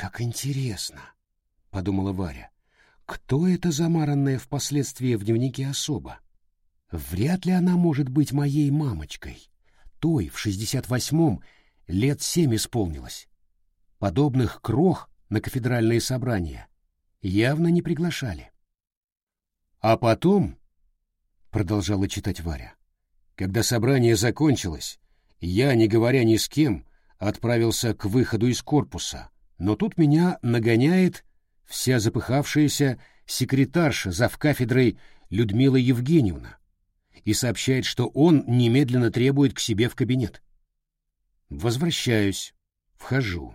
Как интересно, — подумала Варя. Кто эта замаранная впоследствии в дневнике особа? Вряд ли она может быть моей мамочкой. Той в шестьдесят восьмом лет семь исполнилось. Подобных крох на кафедральные собрания явно не приглашали. А потом, — продолжала читать Варя, — когда собрание закончилось, я, не говоря ни с кем, отправился к выходу из корпуса, но тут меня нагоняет вся запыхавшаяся секретарша завкафедрой Людмила Евгеньевна и сообщает, что он немедленно требует к себе в кабинет. Возвращаюсь, вхожу.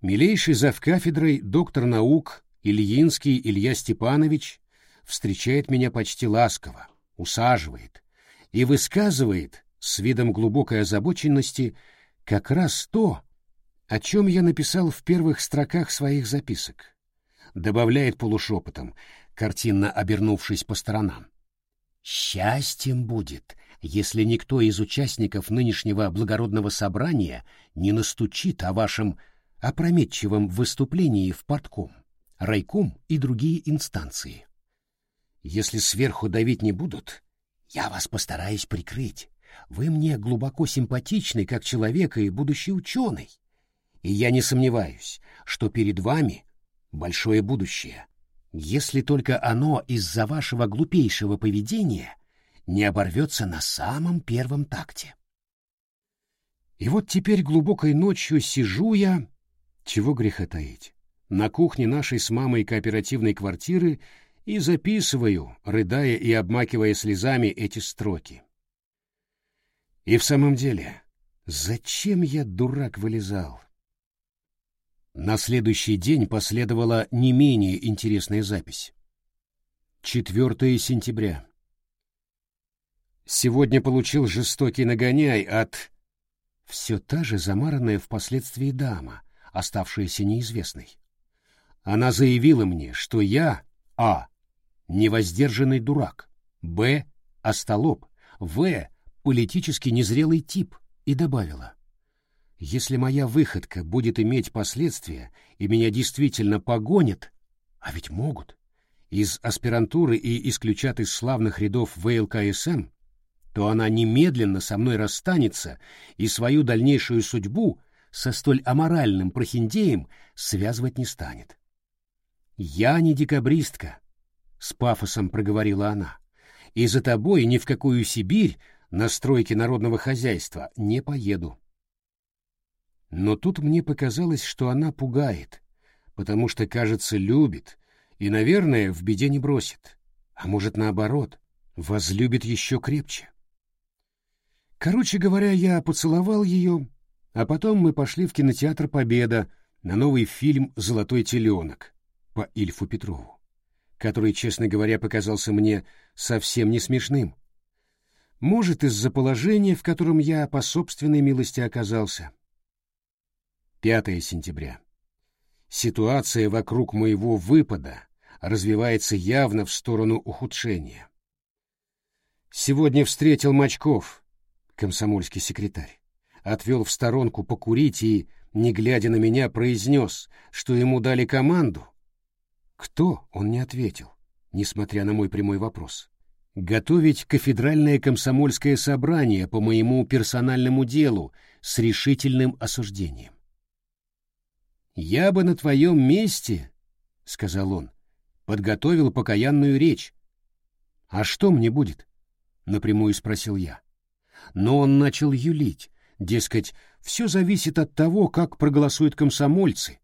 Милейший завкафедрой доктор наук Ильинский Илья Степанович встречает меня почти ласково, усаживает и высказывает с видом глубокой озабоченности как раз то, о чем я написал в первых строках своих записок. Добавляет полушепотом, картинно обернувшись по сторонам. «Счастьем будет, если никто из участников нынешнего благородного собрания не настучит о вашем опрометчивом выступлении в портком, райком и другие инстанции. Если сверху давить не будут, я вас постараюсь прикрыть. Вы мне глубоко симпатичны как человек и будущий ученый. И я не сомневаюсь, что перед вами большое будущее, если только оно из-за вашего глупейшего поведения не оборвется на самом первом такте. И вот теперь глубокой ночью сижу я, чего греха таить, на кухне нашей с мамой кооперативной квартиры и записываю, рыдая и обмакивая слезами эти строки. И в самом деле, зачем я, дурак, вылезал? На следующий день последовала не менее интересная запись. 4 сентября. Сегодня получил жестокий нагоняй от... Все та же замаранная впоследствии дама, оставшаяся неизвестной. Она заявила мне, что я а. невоздержанный дурак, б. остолоп, в политически незрелый тип и добавила. Если моя выходка будет иметь последствия и меня действительно погонят, а ведь могут, из аспирантуры и исключат из славных рядов ВЛКСМ, то она немедленно со мной расстанется и свою дальнейшую судьбу со столь аморальным прохиндеем связывать не станет. «Я не декабристка», — с пафосом проговорила она, — «и за тобой ни в какую Сибирь на стройке народного хозяйства не поеду. Но тут мне показалось, что она пугает, потому что, кажется, любит и, наверное, в беде не бросит, а может, наоборот, возлюбит еще крепче. Короче говоря, я поцеловал ее, а потом мы пошли в кинотеатр «Победа» на новый фильм «Золотой теленок» по Ильфу Петрову, который, честно говоря, показался мне совсем не смешным. Может, из-за положения, в котором я по собственной милости оказался. 5 сентября. Ситуация вокруг моего выпада развивается явно в сторону ухудшения. Сегодня встретил Мачков, комсомольский секретарь, отвел в сторонку покурить и, не глядя на меня, произнес, что ему дали команду. Кто, он не ответил, несмотря на мой прямой вопрос готовить кафедральное комсомольское собрание по моему персональному делу с решительным осуждением. «Я бы на твоем месте, — сказал он, — подготовил покаянную речь. А что мне будет? — напрямую спросил я. Но он начал юлить, дескать, все зависит от того, как проголосуют комсомольцы,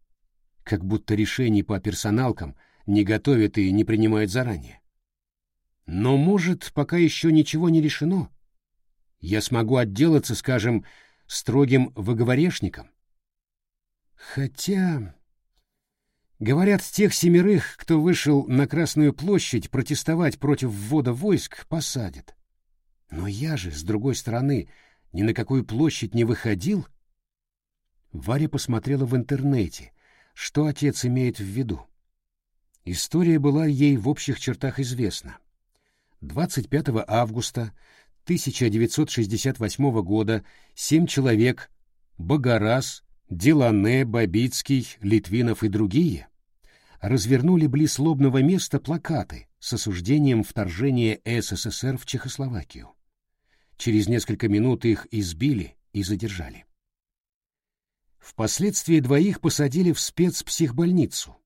как будто решений по персоналкам не готовят и не принимают заранее. Но, может, пока еще ничего не решено. Я смогу отделаться, скажем, строгим выговорешником. Хотя... Говорят, тех семерых, кто вышел на Красную площадь протестовать против ввода войск, посадят. Но я же, с другой стороны, ни на какую площадь не выходил. Варя посмотрела в интернете, что отец имеет в виду. История была ей в общих чертах известна. 25 августа 1968 года семь человек Богораз, Делане, Бабицкий, Литвинов и другие развернули близ лобного места плакаты с осуждением вторжения СССР в Чехословакию. Через несколько минут их избили и задержали. Впоследствии двоих посадили в спецпсихбольницу,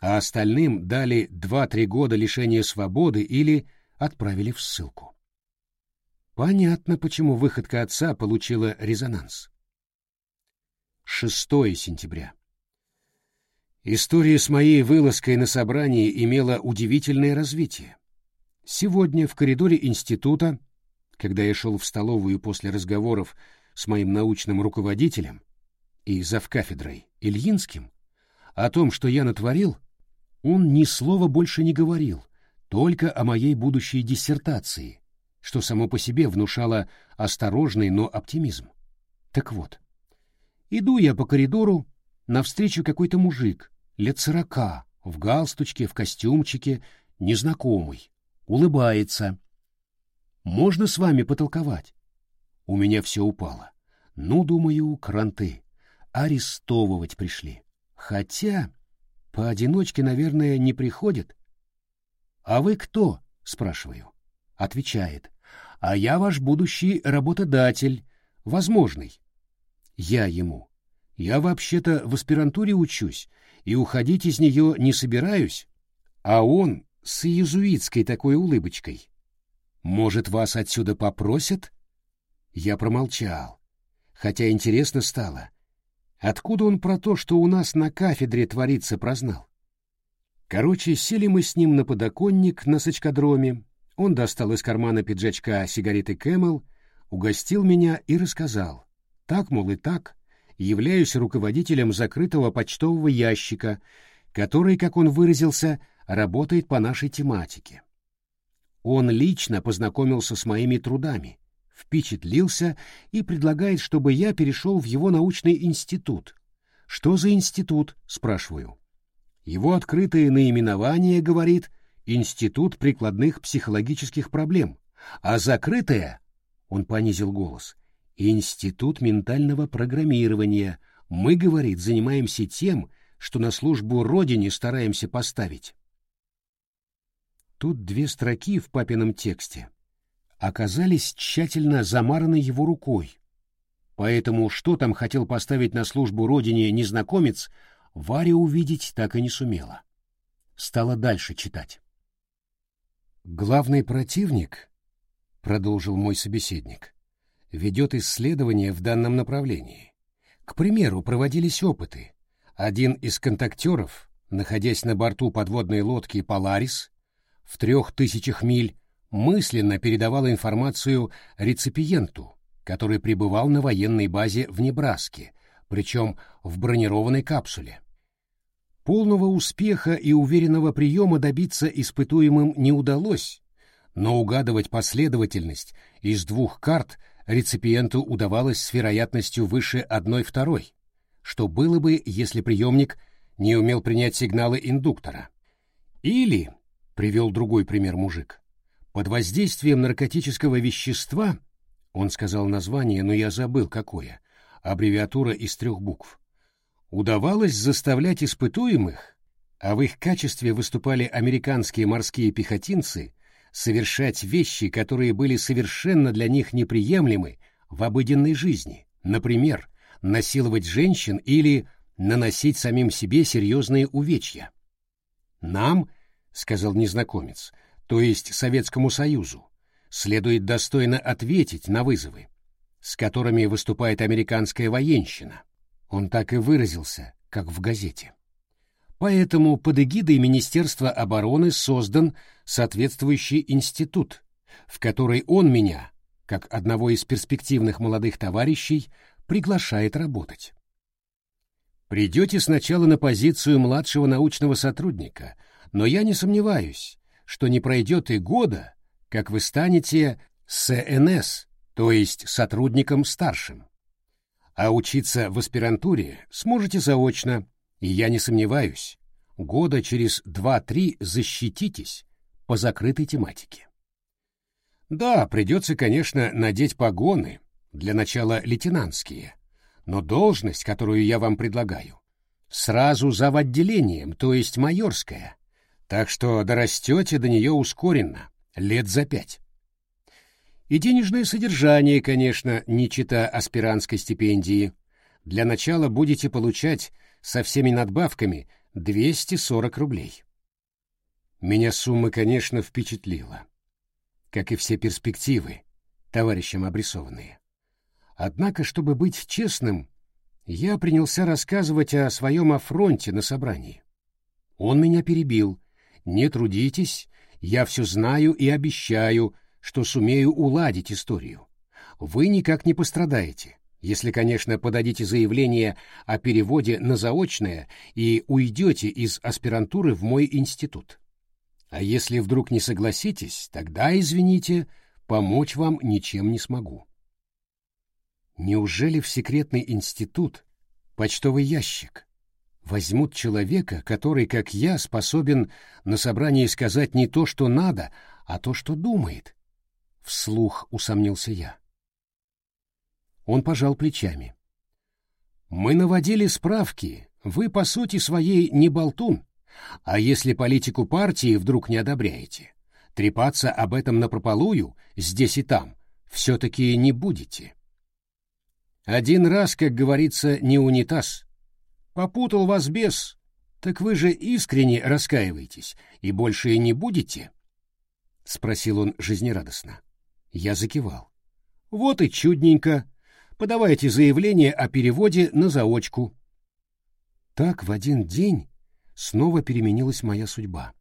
а остальным дали 2-3 года лишения свободы или отправили в ссылку. Понятно, почему выходка отца получила резонанс. 6 сентября. История с моей вылазкой на собрании имела удивительное развитие. Сегодня в коридоре института, когда я шел в столовую после разговоров с моим научным руководителем и завкафедрой Ильинским, о том, что я натворил, он ни слова больше не говорил, только о моей будущей диссертации, что само по себе внушало осторожный, но оптимизм. Так вот, иду я по коридору, навстречу какой-то мужик, лет сорока, в галстучке, в костюмчике, незнакомый, улыбается. «Можно с вами потолковать?» У меня все упало. Ну, думаю, кранты. Арестовывать пришли. Хотя поодиночке, наверное, не приходят. «А вы кто?» — спрашиваю. Отвечает а я ваш будущий работодатель, возможный. Я ему. Я вообще-то в аспирантуре учусь, и уходить из нее не собираюсь, а он с иезуитской такой улыбочкой. Может, вас отсюда попросят? Я промолчал, хотя интересно стало. Откуда он про то, что у нас на кафедре творится, прознал? Короче, сели мы с ним на подоконник на сочкодроме, он достал из кармана пиджачка сигареты Camel, угостил меня и рассказал. Так, мол, и так, являюсь руководителем закрытого почтового ящика, который, как он выразился, работает по нашей тематике. Он лично познакомился с моими трудами, впечатлился и предлагает, чтобы я перешел в его научный институт. Что за институт, спрашиваю. Его открытое наименование, говорит, Институт прикладных психологических проблем, а закрытое, он понизил голос, Институт ментального программирования. Мы, говорит, занимаемся тем, что на службу Родине стараемся поставить. Тут две строки в папином тексте оказались тщательно замараны его рукой. Поэтому что там хотел поставить на службу Родине незнакомец, Варя увидеть так и не сумела. Стала дальше читать. Главный противник, продолжил мой собеседник, ведет исследования в данном направлении. К примеру, проводились опыты. Один из контактеров, находясь на борту подводной лодки «Поларис», в трех тысячах миль, мысленно передавал информацию реципиенту, который пребывал на военной базе в Небраске, причем в бронированной капсуле. Полного успеха и уверенного приема добиться испытуемым не удалось, но угадывать последовательность из двух карт реципиенту удавалось с вероятностью выше одной второй, что было бы, если приемник не умел принять сигналы индуктора. Или, привел другой пример мужик, под воздействием наркотического вещества, он сказал название, но я забыл какое, аббревиатура из трех букв, удавалось заставлять испытуемых, а в их качестве выступали американские морские пехотинцы, совершать вещи, которые были совершенно для них неприемлемы в обыденной жизни, например, насиловать женщин или наносить самим себе серьезные увечья. «Нам, — сказал незнакомец, — то есть Советскому Союзу, следует достойно ответить на вызовы, с которыми выступает американская военщина, он так и выразился, как в газете. Поэтому под эгидой Министерства обороны создан соответствующий институт, в который он меня, как одного из перспективных молодых товарищей, приглашает работать. Придете сначала на позицию младшего научного сотрудника, но я не сомневаюсь, что не пройдет и года, как вы станете СНС, то есть сотрудником старшим. А учиться в аспирантуре сможете заочно, и я не сомневаюсь, года через два-три защититесь по закрытой тематике. Да, придется, конечно, надеть погоны, для начала лейтенантские, но должность, которую я вам предлагаю, сразу за отделением, то есть майорская, так что дорастете до нее ускоренно, лет за пять. И денежное содержание, конечно, не чита аспирантской стипендии. Для начала будете получать со всеми надбавками 240 рублей. Меня сумма, конечно, впечатлила, как и все перспективы, товарищам обрисованные. Однако, чтобы быть честным, я принялся рассказывать о своем афронте на собрании. Он меня перебил. «Не трудитесь, я все знаю и обещаю, что сумею уладить историю. Вы никак не пострадаете, если, конечно, подадите заявление о переводе на заочное и уйдете из аспирантуры в мой институт. А если вдруг не согласитесь, тогда, извините, помочь вам ничем не смогу. Неужели в секретный институт, почтовый ящик, возьмут человека, который, как я, способен на собрании сказать не то, что надо, а то, что думает? Вслух усомнился я. Он пожал плечами. Мы наводили справки, вы, по сути своей, не болтун. А если политику партии вдруг не одобряете, трепаться об этом напропалую, здесь и там, все-таки не будете. Один раз, как говорится, не унитаз. Попутал вас бес, так вы же искренне раскаиваетесь и больше и не будете? — спросил он жизнерадостно. Я закивал. — Вот и чудненько. Подавайте заявление о переводе на заочку. Так в один день снова переменилась моя судьба.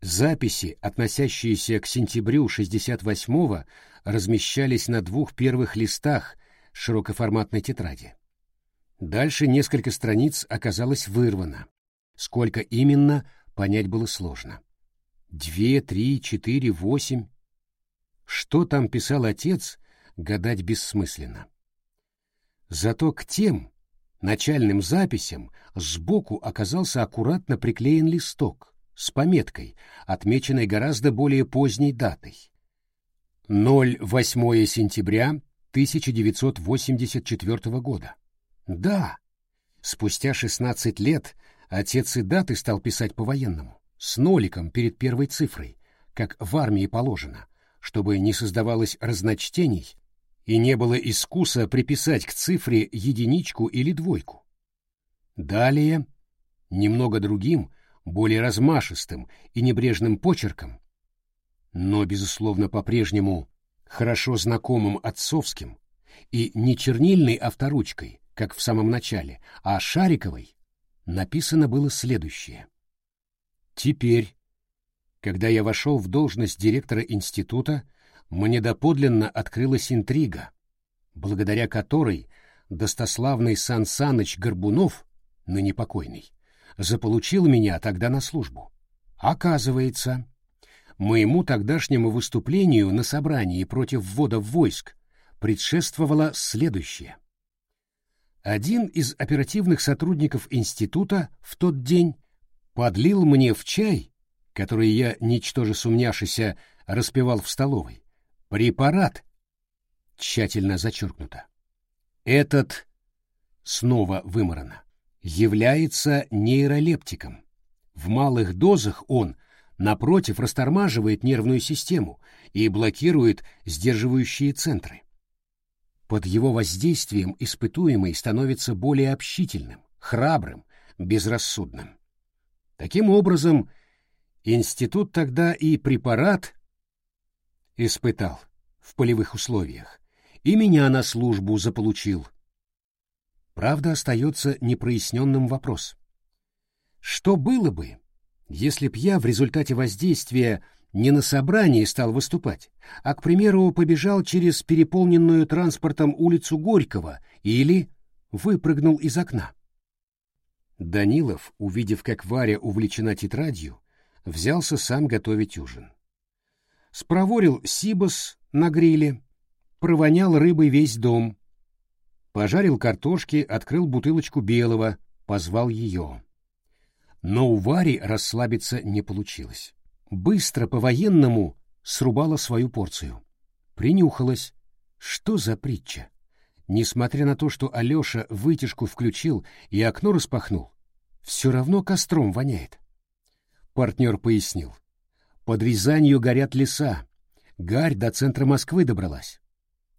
Записи, относящиеся к сентябрю 68-го, размещались на двух первых листах широкоформатной тетради. Дальше несколько страниц оказалось вырвано. Сколько именно, понять было сложно. Две, три, четыре, восемь. Что там писал отец, гадать бессмысленно. Зато к тем, начальным записям сбоку оказался аккуратно приклеен листок с пометкой, отмеченной гораздо более поздней датой. 08 сентября 1984 года. Да, спустя 16 лет отец и даты стал писать по-военному, с ноликом перед первой цифрой, как в армии положено, чтобы не создавалось разночтений и не было искуса приписать к цифре единичку или двойку. Далее, немного другим, более размашистым и небрежным почерком, но, безусловно, по-прежнему хорошо знакомым отцовским, и не чернильной авторучкой, как в самом начале, а шариковой, написано было следующее. Теперь, когда я вошел в должность директора института, мне доподлинно открылась интрига, благодаря которой достославный Сан Саныч Горбунов, ныне покойный, заполучил меня тогда на службу. Оказывается, моему тогдашнему выступлению на собрании против ввода в войск предшествовало следующее. Один из оперативных сотрудников института в тот день подлил мне в чай, который я, ничтоже сумняшися, распивал в столовой, Препарат. Тщательно зачеркнуто. Этот, снова выморано, является нейролептиком. В малых дозах он, напротив, растормаживает нервную систему и блокирует сдерживающие центры. Под его воздействием испытуемый становится более общительным, храбрым, безрассудным. Таким образом, институт тогда и препарат испытал в полевых условиях, и меня на службу заполучил. Правда, остается непроясненным вопрос. Что было бы, если б я в результате воздействия не на собрании стал выступать, а, к примеру, побежал через переполненную транспортом улицу Горького или выпрыгнул из окна? Данилов, увидев, как Варя увлечена тетрадью, взялся сам готовить ужин спроворил сибос на гриле, провонял рыбой весь дом, пожарил картошки, открыл бутылочку белого, позвал ее. Но у Вари расслабиться не получилось. Быстро по-военному срубала свою порцию. Принюхалась. Что за притча? несмотря на то, что Алеша вытяжку включил и окно распахнул, все равно костром воняет. Партнер пояснил. Под Рязанью горят леса. Гарь до центра Москвы добралась.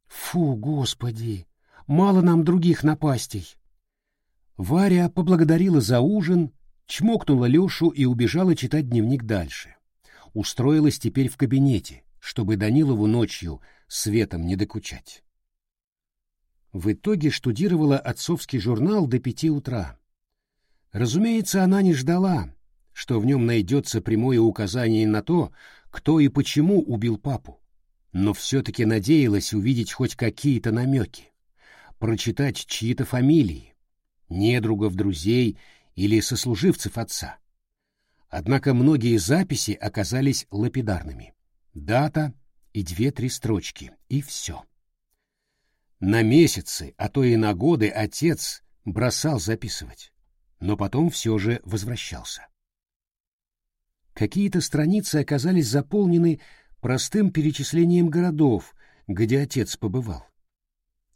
Фу, господи, мало нам других напастей. Варя поблагодарила за ужин, чмокнула Лешу и убежала читать дневник дальше. Устроилась теперь в кабинете, чтобы Данилову ночью светом не докучать. В итоге штудировала отцовский журнал до пяти утра. Разумеется, она не ждала, что в нем найдется прямое указание на то, кто и почему убил папу, но все-таки надеялась увидеть хоть какие-то намеки, прочитать чьи-то фамилии, недругов, друзей или сослуживцев отца. Однако многие записи оказались лапидарными. Дата и две-три строчки, и все. На месяцы, а то и на годы отец бросал записывать, но потом все же возвращался. Какие-то страницы оказались заполнены простым перечислением городов, где отец побывал.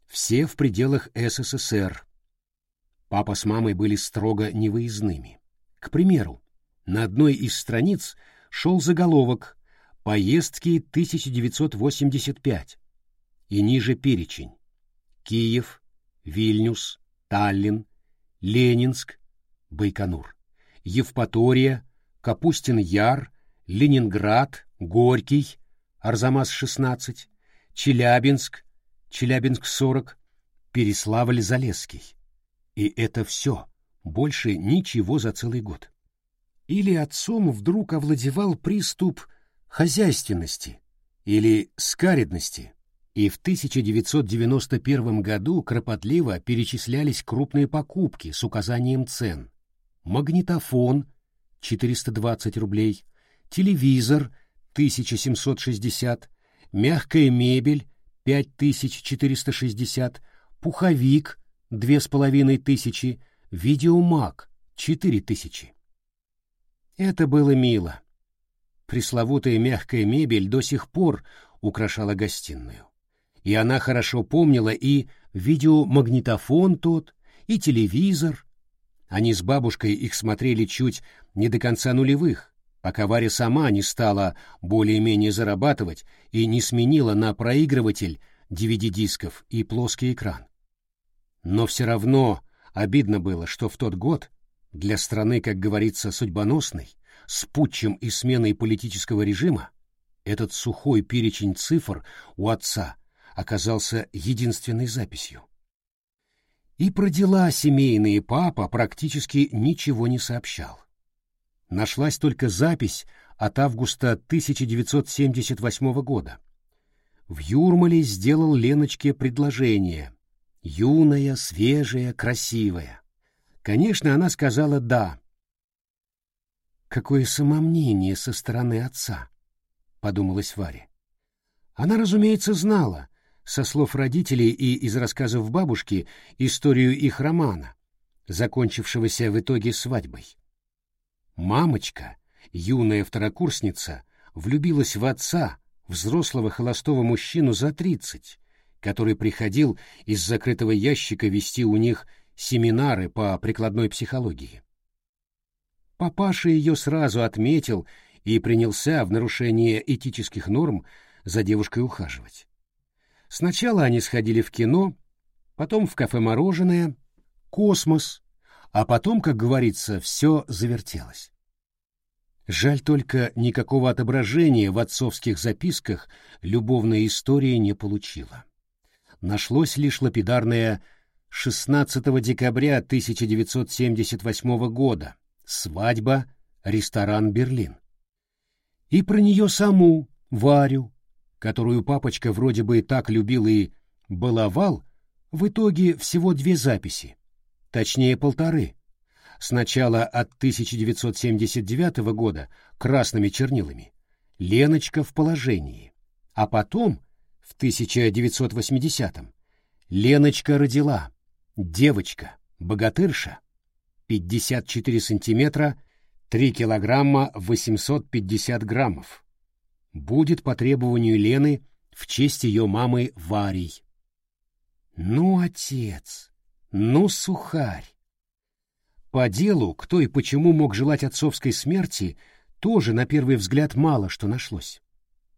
Все в пределах СССР. Папа с мамой были строго невыездными. К примеру, на одной из страниц шел заголовок «Поездки 1985» и ниже перечень. Киев, Вильнюс, Таллин, Ленинск, Байконур, Евпатория, Капустин-Яр, Ленинград, Горький, Арзамас-16, Челябинск, Челябинск-40, Переславль-Залесский. И это все, больше ничего за целый год. Или отцом вдруг овладевал приступ хозяйственности или скаридности, и в 1991 году кропотливо перечислялись крупные покупки с указанием цен. Магнитофон – 420 рублей, телевизор – 1760, мягкая мебель – 5460, пуховик – 2500, видеомаг – 4000. Это было мило. Пресловутая мягкая мебель до сих пор украшала гостиную и она хорошо помнила и видеомагнитофон тот, и телевизор. Они с бабушкой их смотрели чуть не до конца нулевых, пока Варя сама не стала более-менее зарабатывать и не сменила на проигрыватель DVD-дисков и плоский экран. Но все равно обидно было, что в тот год, для страны, как говорится, судьбоносной, с путчем и сменой политического режима, этот сухой перечень цифр у отца оказался единственной записью. И про дела семейные папа практически ничего не сообщал. Нашлась только запись от августа 1978 года. В Юрмале сделал Леночке предложение. Юная, свежая, красивая. Конечно, она сказала «да». Какое самомнение со стороны отца, подумалась Варя. Она, разумеется, знала, со слов родителей и из рассказов бабушки историю их романа, закончившегося в итоге свадьбой. Мамочка, юная второкурсница, влюбилась в отца, взрослого холостого мужчину за тридцать, который приходил из закрытого ящика вести у них семинары по прикладной психологии. Папаша ее сразу отметил и принялся в нарушение этических норм за девушкой ухаживать. Сначала они сходили в кино, потом в кафе «Мороженое», «Космос», а потом, как говорится, все завертелось. Жаль только, никакого отображения в отцовских записках любовная история не получила. Нашлось лишь лапидарное 16 декабря 1978 года «Свадьба, ресторан «Берлин». И про нее саму, Варю, которую папочка вроде бы и так любил и баловал, в итоге всего две записи, точнее полторы. Сначала от 1979 года красными чернилами «Леночка в положении», а потом, в 1980-м, «Леночка родила», «Девочка», «Богатырша», 54 сантиметра, 3 килограмма 850 граммов будет по требованию Лены в честь ее мамы Варей. Ну, отец, ну, сухарь. По делу, кто и почему мог желать отцовской смерти, тоже на первый взгляд мало что нашлось.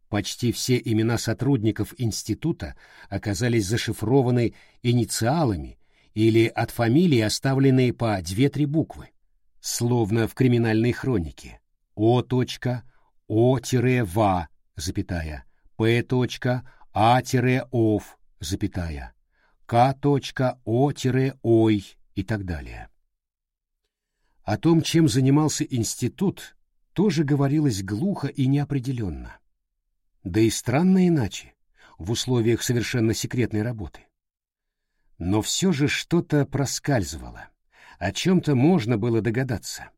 Почти все имена сотрудников института оказались зашифрованы инициалами или от фамилии оставленные по две-три буквы, словно в криминальной хронике. О. О-ва, запятая, П. А-ов, запятая, К.О-ой и так далее. О том, чем занимался институт, тоже говорилось глухо и неопределенно. Да и странно иначе, в условиях совершенно секретной работы. Но все же что-то проскальзывало, о чем-то можно было догадаться.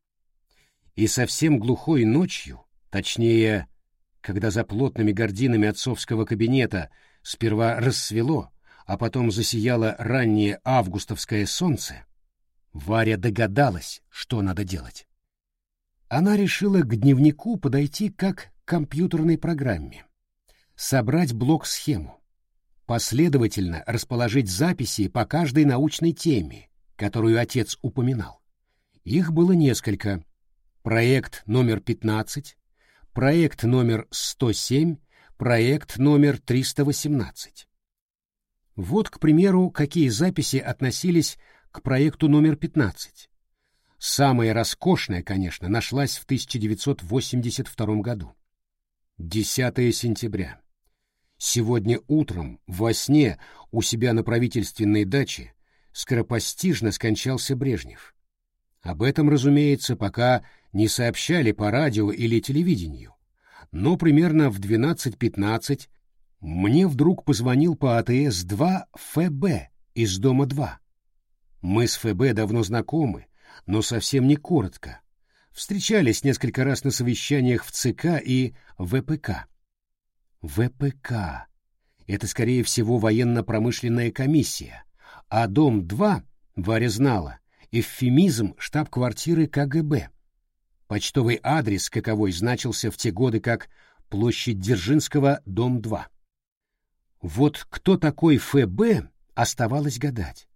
И совсем глухой ночью, точнее, когда за плотными гординами отцовского кабинета сперва рассвело, а потом засияло раннее августовское солнце, Варя догадалась, что надо делать. Она решила к дневнику подойти как к компьютерной программе. Собрать блок-схему. Последовательно расположить записи по каждой научной теме, которую отец упоминал. Их было несколько. Проект номер 15, проект номер 107, проект номер 318. Вот, к примеру, какие записи относились к проекту номер 15. Самая роскошная, конечно, нашлась в 1982 году. 10 сентября. Сегодня утром во сне у себя на правительственной даче скоропостижно скончался Брежнев. Об этом, разумеется, пока не сообщали по радио или телевидению. Но примерно в 12.15 мне вдруг позвонил по АТС-2 ФБ из дома 2 мы с ФБ давно знакомы, но совсем не коротко. Встречались несколько раз на совещаниях в ЦК и ВПК. ВПК — это, скорее всего, военно-промышленная комиссия, а Дом-2, Варя знала, эвфемизм штаб-квартиры КГБ. Почтовый адрес каковой значился в те годы как площадь Дзержинского, дом 2. Вот кто такой ФБ, оставалось гадать.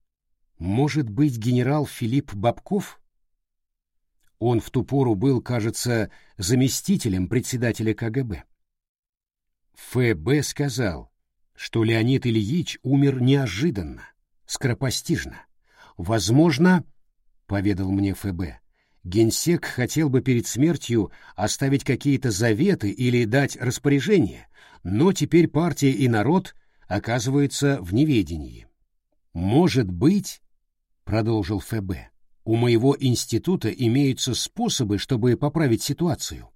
Может быть, генерал Филипп Бабков? Он в ту пору был, кажется, заместителем председателя КГБ. ФБ сказал, что Леонид Ильич умер неожиданно, скоропостижно. Возможно, — поведал мне ФБ, — генсек хотел бы перед смертью оставить какие-то заветы или дать распоряжение, но теперь партия и народ оказываются в неведении. Может быть, продолжил ФБ, у моего института имеются способы, чтобы поправить ситуацию.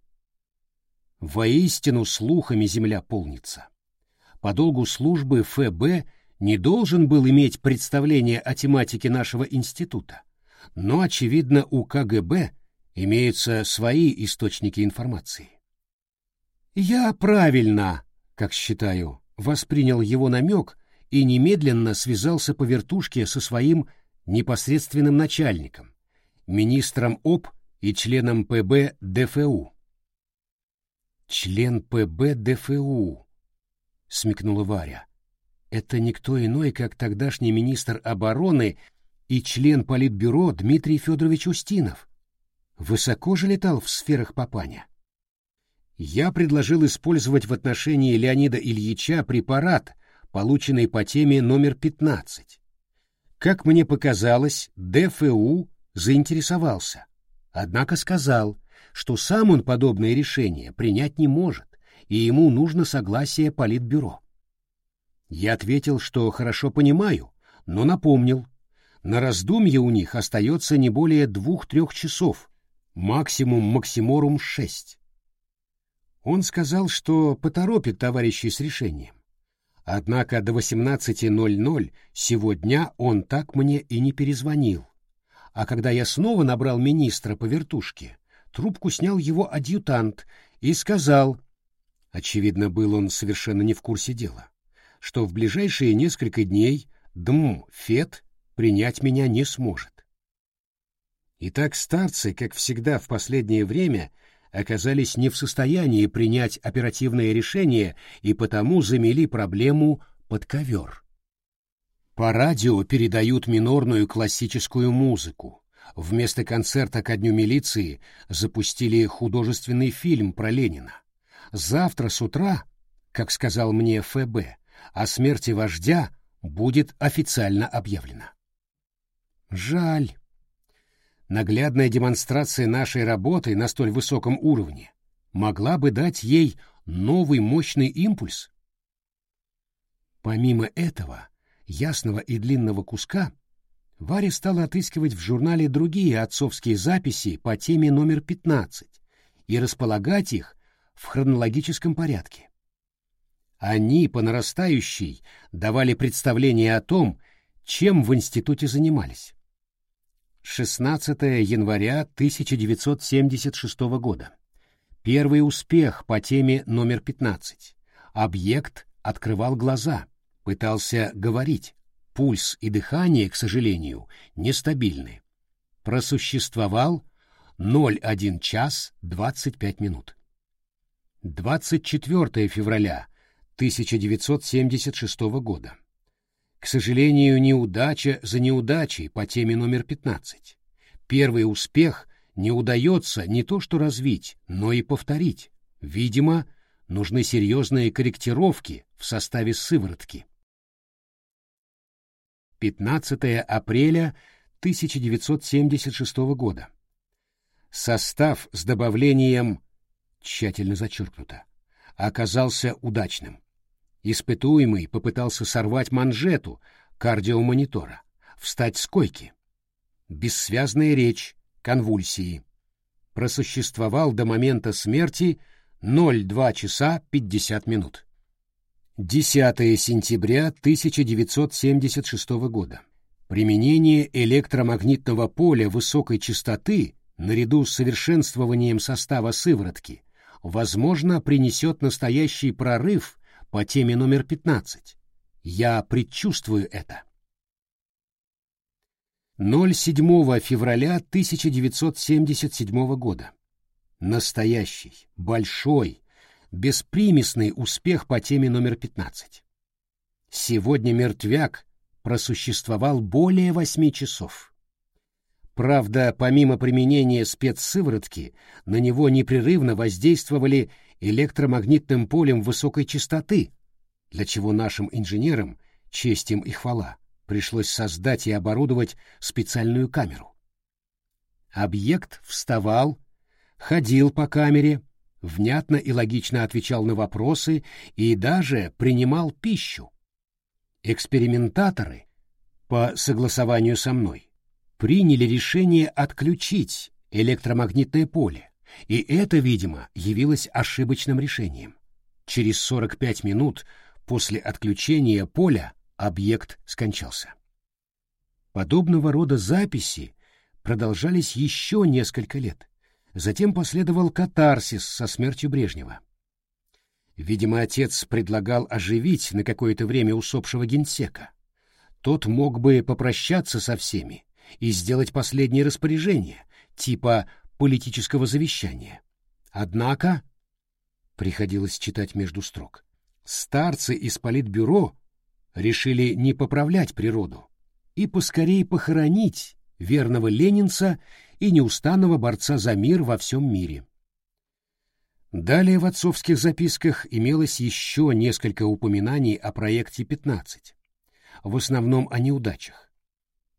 Воистину слухами земля полнится. По долгу службы ФБ не должен был иметь представление о тематике нашего института, но, очевидно, у КГБ имеются свои источники информации. Я правильно, как считаю, воспринял его намек и немедленно связался по вертушке со своим непосредственным начальником, министром ОП и членом ПБ ДФУ. «Член ПБ ДФУ», — смекнула Варя. «Это никто иной, как тогдашний министр обороны и член Политбюро Дмитрий Федорович Устинов. Высоко же летал в сферах Папаня». Я предложил использовать в отношении Леонида Ильича препарат, полученный по теме номер 15 как мне показалось, ДФУ заинтересовался, однако сказал, что сам он подобное решение принять не может, и ему нужно согласие Политбюро. Я ответил, что хорошо понимаю, но напомнил, на раздумье у них остается не более двух-трех часов, максимум максиморум шесть. Он сказал, что поторопит товарищей с решением. Однако до 18.00 сегодня он так мне и не перезвонил. А когда я снова набрал министра по вертушке, трубку снял его адъютант и сказал, очевидно, был он совершенно не в курсе дела, что в ближайшие несколько дней ДМ ФЕД принять меня не сможет. Итак, старцы, как всегда в последнее время, — оказались не в состоянии принять оперативное решение и потому замели проблему под ковер. По радио передают минорную классическую музыку. Вместо концерта ко дню милиции запустили художественный фильм про Ленина. Завтра с утра, как сказал мне ФБ, о смерти вождя будет официально объявлено. Жаль. Наглядная демонстрация нашей работы на столь высоком уровне могла бы дать ей новый мощный импульс. Помимо этого, ясного и длинного куска, Варя стала отыскивать в журнале другие отцовские записи по теме номер 15 и располагать их в хронологическом порядке. Они по нарастающей давали представление о том, чем в институте занимались. 16 января 1976 года. Первый успех по теме номер 15. Объект открывал глаза, пытался говорить. Пульс и дыхание, к сожалению, нестабильны. Просуществовал 0,1 час 25 минут. 24 февраля 1976 года. К сожалению, неудача за неудачей по теме номер 15. Первый успех не удается не то что развить, но и повторить. Видимо, нужны серьезные корректировки в составе сыворотки. 15 апреля 1976 года. Состав с добавлением тщательно зачеркнуто оказался удачным. Испытуемый попытался сорвать манжету кардиомонитора, встать с койки. Бессвязная речь, конвульсии. Просуществовал до момента смерти 0,2 часа 50 минут. 10 сентября 1976 года. Применение электромагнитного поля высокой частоты наряду с совершенствованием состава сыворотки возможно принесет настоящий прорыв по теме номер 15. Я предчувствую это. 07 февраля 1977 года. Настоящий, большой, беспримесный успех по теме номер 15. Сегодня мертвяк просуществовал более восьми часов. Правда, помимо применения спецсыворотки, на него непрерывно воздействовали электромагнитным полем высокой частоты, для чего нашим инженерам, честь им и хвала, пришлось создать и оборудовать специальную камеру. Объект вставал, ходил по камере, внятно и логично отвечал на вопросы и даже принимал пищу. Экспериментаторы, по согласованию со мной, приняли решение отключить электромагнитное поле, и это, видимо, явилось ошибочным решением. Через 45 минут после отключения поля объект скончался. Подобного рода записи продолжались еще несколько лет. Затем последовал катарсис со смертью Брежнева. Видимо, отец предлагал оживить на какое-то время усопшего генсека. Тот мог бы попрощаться со всеми и сделать последнее распоряжение, типа политического завещания. Однако, приходилось читать между строк, старцы из политбюро решили не поправлять природу и поскорее похоронить верного ленинца и неустанного борца за мир во всем мире. Далее в отцовских записках имелось еще несколько упоминаний о проекте 15, в основном о неудачах.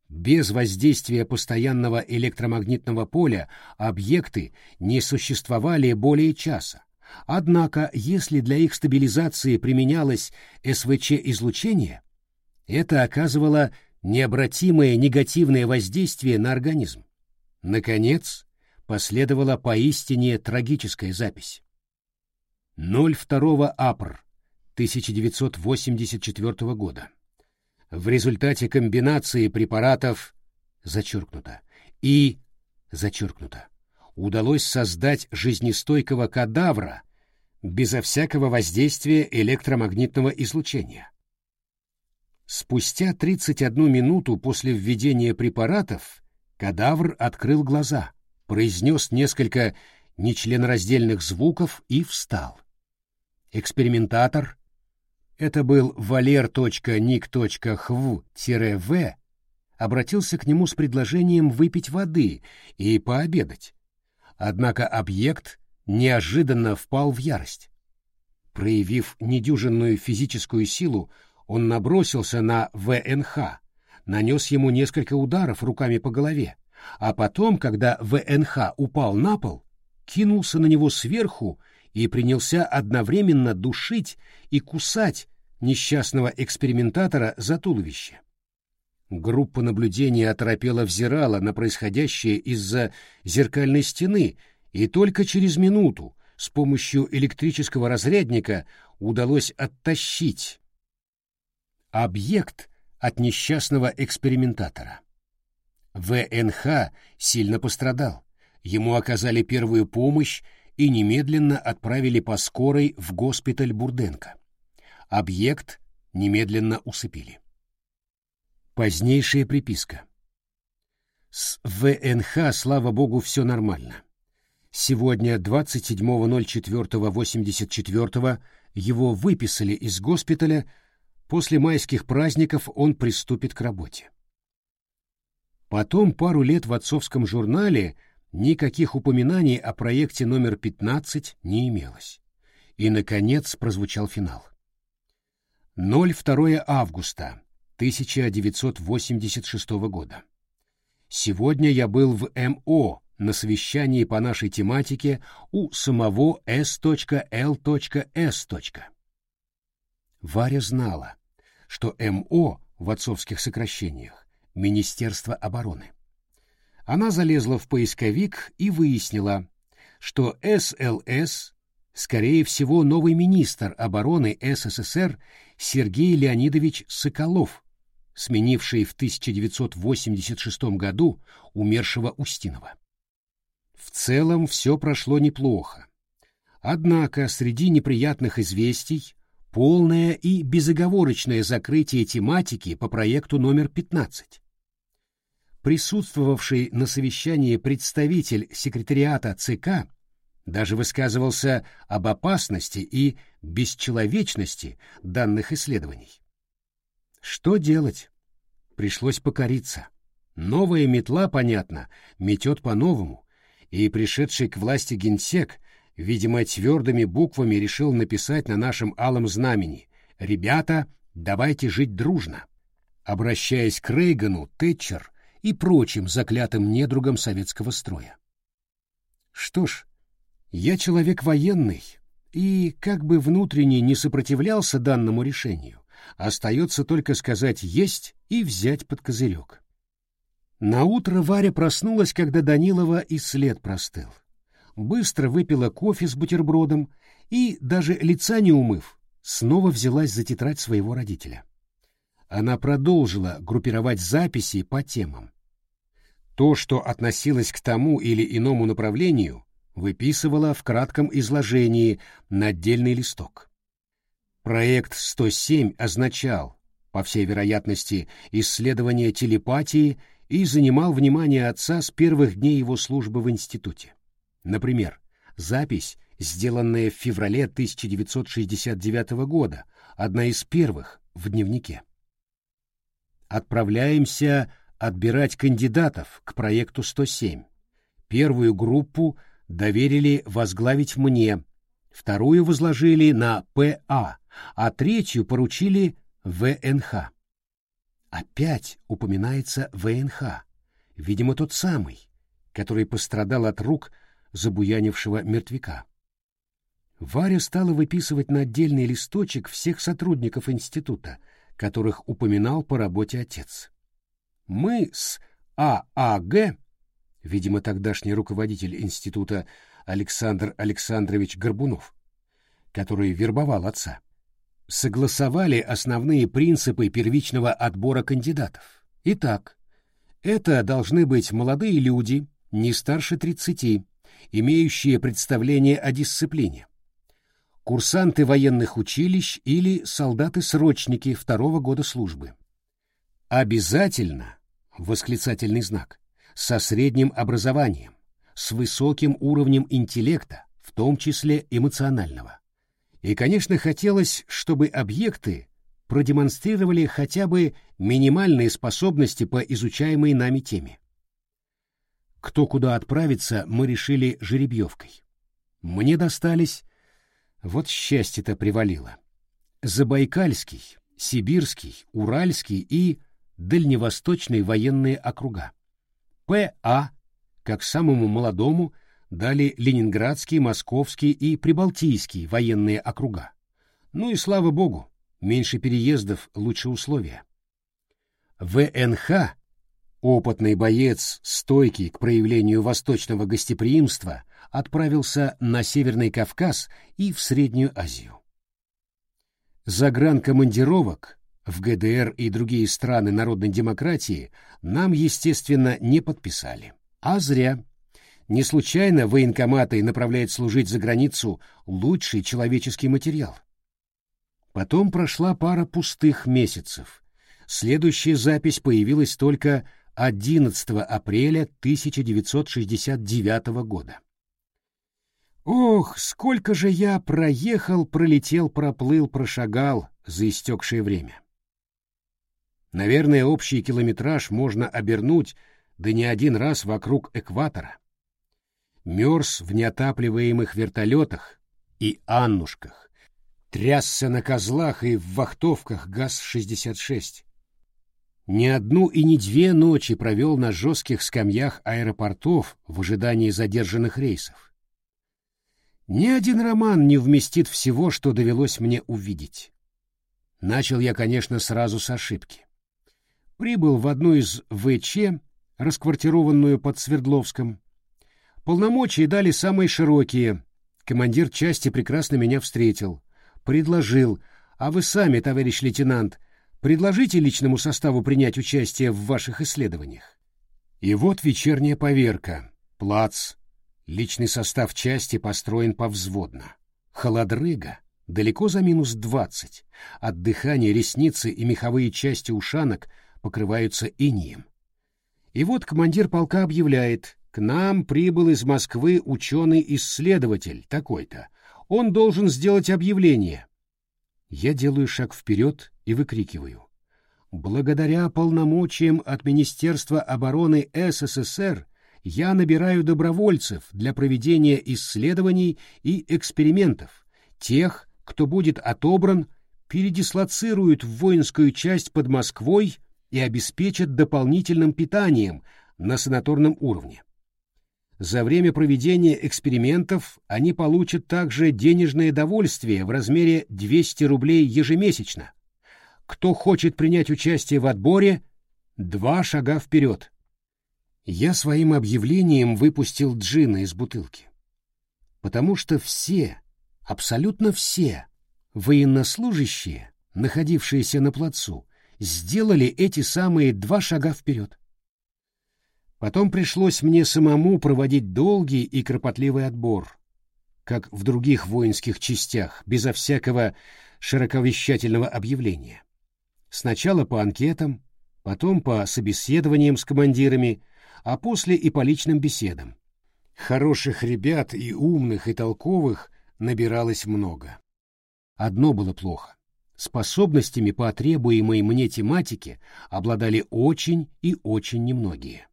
Без воздействия постоянного электромагнитного поля объекты не существовали более часа. Однако, если для их стабилизации применялось СВЧ-излучение, это оказывало необратимое негативное воздействие на организм. Наконец, последовала поистине трагическая запись. 02 апр 1984 года в результате комбинации препаратов зачеркнуто и зачеркнуто удалось создать жизнестойкого кадавра безо всякого воздействия электромагнитного излучения. Спустя 31 минуту после введения препаратов кадавр открыл глаза, произнес несколько нечленораздельных звуков и встал. Экспериментатор это был valer.ник.хв-в, обратился к нему с предложением выпить воды и пообедать. Однако объект неожиданно впал в ярость. Проявив недюжинную физическую силу, он набросился на ВНХ, нанес ему несколько ударов руками по голове, а потом, когда ВНХ упал на пол, кинулся на него сверху и принялся одновременно душить и кусать несчастного экспериментатора за туловище. Группа наблюдения оторопела взирала на происходящее из-за зеркальной стены, и только через минуту с помощью электрического разрядника удалось оттащить объект от несчастного экспериментатора. ВНХ сильно пострадал. Ему оказали первую помощь и немедленно отправили по скорой в госпиталь Бурденко. Объект немедленно усыпили. Позднейшая приписка. С ВНХ, слава богу, все нормально. Сегодня, 27.04.84, его выписали из госпиталя, после майских праздников он приступит к работе. Потом пару лет в отцовском журнале никаких упоминаний о проекте номер 15 не имелось. И, наконец, прозвучал финал. 02 августа 1986 года. Сегодня я был в МО на совещании по нашей тематике у самого S.L.S. Варя знала, что МО в отцовских сокращениях — Министерство обороны. Она залезла в поисковик и выяснила, что СЛС скорее всего новый министр обороны СССР Сергей Леонидович Соколов, сменивший в 1986 году умершего Устинова. В целом все прошло неплохо. Однако среди неприятных известий полное и безоговорочное закрытие тематики по проекту номер 15. Присутствовавший на совещании представитель секретариата ЦК даже высказывался об опасности и бесчеловечности данных исследований. Что делать? Пришлось покориться. Новая метла, понятно, метет по-новому, и пришедший к власти генсек, видимо, твердыми буквами решил написать на нашем алом знамени «Ребята, давайте жить дружно», обращаясь к Рейгану, Тэтчер и прочим заклятым недругам советского строя. Что ж, я человек военный, и как бы внутренне не сопротивлялся данному решению, Остается только сказать «есть» и взять под козырек. Наутро Варя проснулась, когда Данилова и след простыл. Быстро выпила кофе с бутербродом и, даже лица не умыв, снова взялась за тетрадь своего родителя. Она продолжила группировать записи по темам. То, что относилось к тому или иному направлению, выписывала в кратком изложении на отдельный листок. Проект 107 означал, по всей вероятности, исследование телепатии и занимал внимание отца с первых дней его службы в институте. Например, запись, сделанная в феврале 1969 года, одна из первых в дневнике. Отправляемся отбирать кандидатов к проекту 107. Первую группу доверили возглавить мне, вторую возложили на ПА, а третью поручили ВНХ. Опять упоминается ВНХ, видимо, тот самый, который пострадал от рук забуянившего мертвяка. Варя стала выписывать на отдельный листочек всех сотрудников института, которых упоминал по работе отец. Мы с ААГ, видимо, тогдашний руководитель института Александр Александрович Горбунов, который вербовал отца, согласовали основные принципы первичного отбора кандидатов. Итак, это должны быть молодые люди, не старше 30, имеющие представление о дисциплине. Курсанты военных училищ или солдаты-срочники второго года службы. Обязательно, восклицательный знак, со средним образованием, с высоким уровнем интеллекта, в том числе эмоционального И, конечно, хотелось, чтобы объекты продемонстрировали хотя бы минимальные способности по изучаемой нами теме. Кто куда отправиться, мы решили жеребьевкой. Мне достались... Вот счастье-то привалило. Забайкальский, Сибирский, Уральский и Дальневосточные военные округа. П.А., как самому молодому, дали Ленинградский, Московский и Прибалтийский военные округа. Ну и слава богу, меньше переездов, лучше условия. ВНХ, опытный боец, стойкий к проявлению восточного гостеприимства, отправился на Северный Кавказ и в Среднюю Азию. Загранкомандировок в ГДР и другие страны народной демократии нам, естественно, не подписали. А зря. Не случайно военкоматы направляют служить за границу лучший человеческий материал. Потом прошла пара пустых месяцев. Следующая запись появилась только 11 апреля 1969 года. Ох, сколько же я проехал, пролетел, проплыл, прошагал за истекшее время. Наверное, общий километраж можно обернуть да не один раз вокруг экватора. Мерз в неотапливаемых вертолетах и Аннушках, трясся на козлах и в вахтовках ГАЗ-66. Ни одну и не две ночи провел на жестких скамьях аэропортов в ожидании задержанных рейсов. Ни один роман не вместит всего, что довелось мне увидеть. Начал я, конечно, сразу с ошибки прибыл в одну из ВЧ, расквартированную под Свердловском. Полномочия дали самые широкие. Командир части прекрасно меня встретил. Предложил, а вы сами, товарищ лейтенант, предложите личному составу принять участие в ваших исследованиях. И вот вечерняя поверка. Плац. Личный состав части построен повзводно. Холодрыга. Далеко за минус двадцать. От дыхания ресницы и меховые части ушанок — покрываются инием. И вот командир полка объявляет, к нам прибыл из Москвы ученый-исследователь такой-то. Он должен сделать объявление. Я делаю шаг вперед и выкрикиваю. Благодаря полномочиям от Министерства обороны СССР я набираю добровольцев для проведения исследований и экспериментов. Тех, кто будет отобран, передислоцируют в воинскую часть под Москвой и обеспечат дополнительным питанием на санаторном уровне. За время проведения экспериментов они получат также денежное довольствие в размере 200 рублей ежемесячно. Кто хочет принять участие в отборе, два шага вперед. Я своим объявлением выпустил джина из бутылки. Потому что все, абсолютно все, военнослужащие, находившиеся на плацу, сделали эти самые два шага вперед. Потом пришлось мне самому проводить долгий и кропотливый отбор, как в других воинских частях, безо всякого широковещательного объявления. Сначала по анкетам, потом по собеседованиям с командирами, а после и по личным беседам. Хороших ребят и умных, и толковых набиралось много. Одно было плохо. Способностями по требуемой мне тематике обладали очень и очень немногие.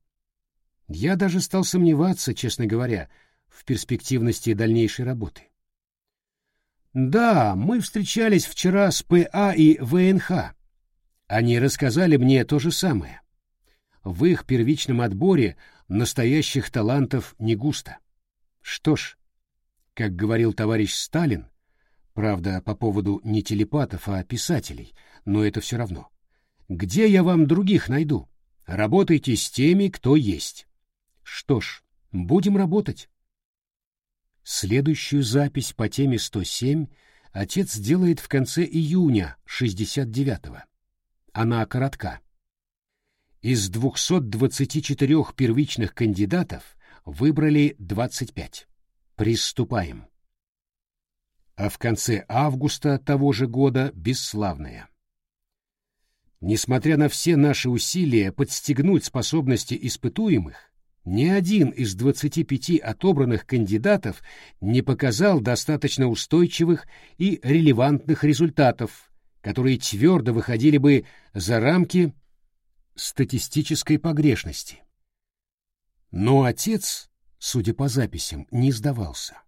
Я даже стал сомневаться, честно говоря, в перспективности дальнейшей работы. Да, мы встречались вчера с ПА и ВНХ. Они рассказали мне то же самое. В их первичном отборе настоящих талантов не густо. Что ж, как говорил товарищ Сталин, Правда, по поводу не телепатов, а писателей, но это все равно. Где я вам других найду? Работайте с теми, кто есть. Что ж, будем работать. Следующую запись по теме 107 отец делает в конце июня 69-го. Она коротка. Из 224 первичных кандидатов выбрали 25. Приступаем а в конце августа того же года бесславная. Несмотря на все наши усилия подстегнуть способности испытуемых, ни один из 25 отобранных кандидатов не показал достаточно устойчивых и релевантных результатов, которые твердо выходили бы за рамки статистической погрешности. Но отец, судя по записям, не сдавался.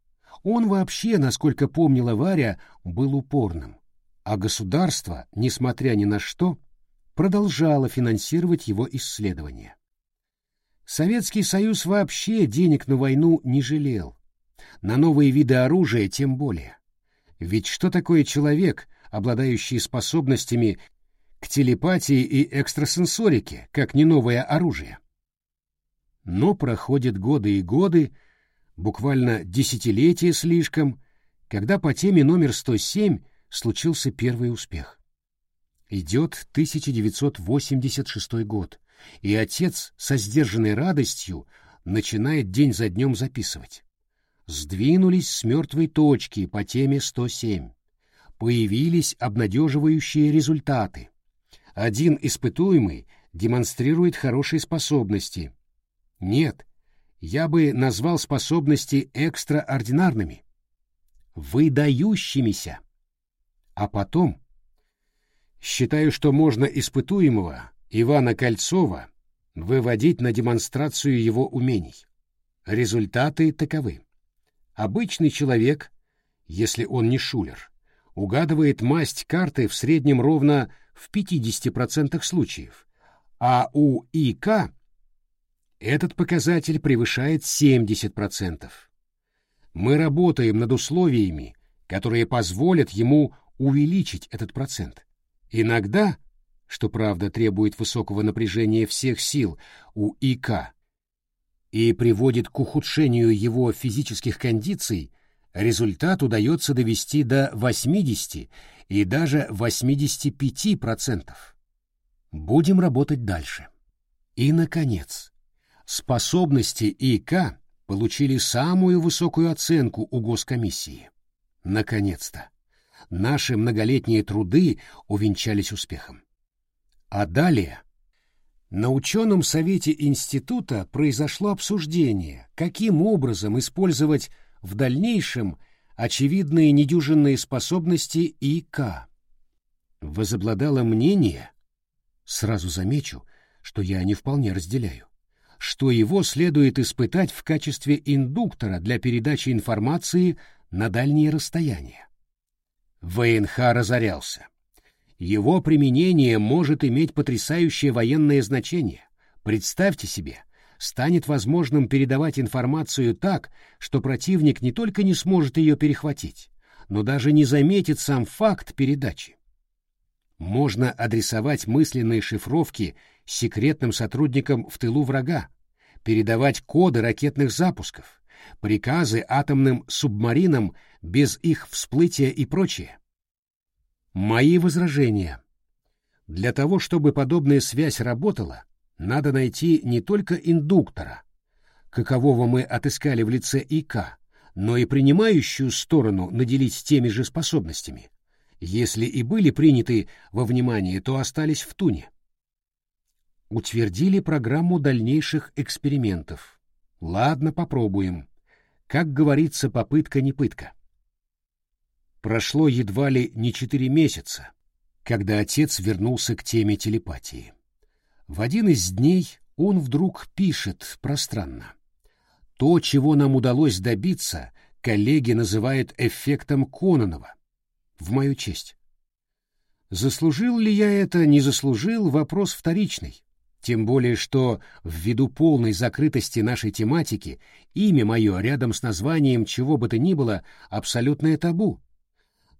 Он вообще, насколько помнила Варя, был упорным, а государство, несмотря ни на что, продолжало финансировать его исследования. Советский Союз вообще денег на войну не жалел. На новые виды оружия тем более. Ведь что такое человек, обладающий способностями к телепатии и экстрасенсорике, как не новое оружие? Но проходят годы и годы, буквально десятилетия слишком, когда по теме номер 107 случился первый успех. Идет 1986 год и отец со сдержанной радостью начинает день за днем записывать. Сдвинулись с мертвой точки по теме 107. Появились обнадеживающие результаты. Один испытуемый демонстрирует хорошие способности. Нет, я бы назвал способности экстраординарными, выдающимися. А потом, считаю, что можно испытуемого Ивана Кольцова выводить на демонстрацию его умений. Результаты таковы. Обычный человек, если он не шулер, угадывает масть карты в среднем ровно в 50% случаев, а у ИК этот показатель превышает 70%. Мы работаем над условиями, которые позволят ему увеличить этот процент. Иногда что, правда, требует высокого напряжения всех сил у ИК и приводит к ухудшению его физических кондиций, результат удается довести до 80 и даже 85%. Будем работать дальше. И, наконец, способности ИК получили самую высокую оценку у Госкомиссии. Наконец-то. Наши многолетние труды увенчались успехом. А далее на ученом совете института произошло обсуждение, каким образом использовать в дальнейшем очевидные недюжинные способности ИК. Возобладало мнение, сразу замечу, что я не вполне разделяю, что его следует испытать в качестве индуктора для передачи информации на дальние расстояния. ВНХ разорялся. Его применение может иметь потрясающее военное значение. Представьте себе, станет возможным передавать информацию так, что противник не только не сможет ее перехватить, но даже не заметит сам факт передачи. Можно адресовать мысленные шифровки секретным сотрудникам в тылу врага, передавать коды ракетных запусков, приказы атомным субмаринам без их всплытия и прочее. Мои возражения. Для того, чтобы подобная связь работала, надо найти не только индуктора, какового мы отыскали в лице ИК, но и принимающую сторону наделить теми же способностями. Если и были приняты во внимание, то остались в туне. Утвердили программу дальнейших экспериментов. Ладно, попробуем. Как говорится, попытка не пытка. Прошло едва ли не четыре месяца, когда отец вернулся к теме телепатии. В один из дней он вдруг пишет пространно. То, чего нам удалось добиться, коллеги называют эффектом Кононова. В мою честь. Заслужил ли я это, не заслужил, вопрос вторичный. Тем более, что ввиду полной закрытости нашей тематики имя мое рядом с названием чего бы то ни было абсолютное табу.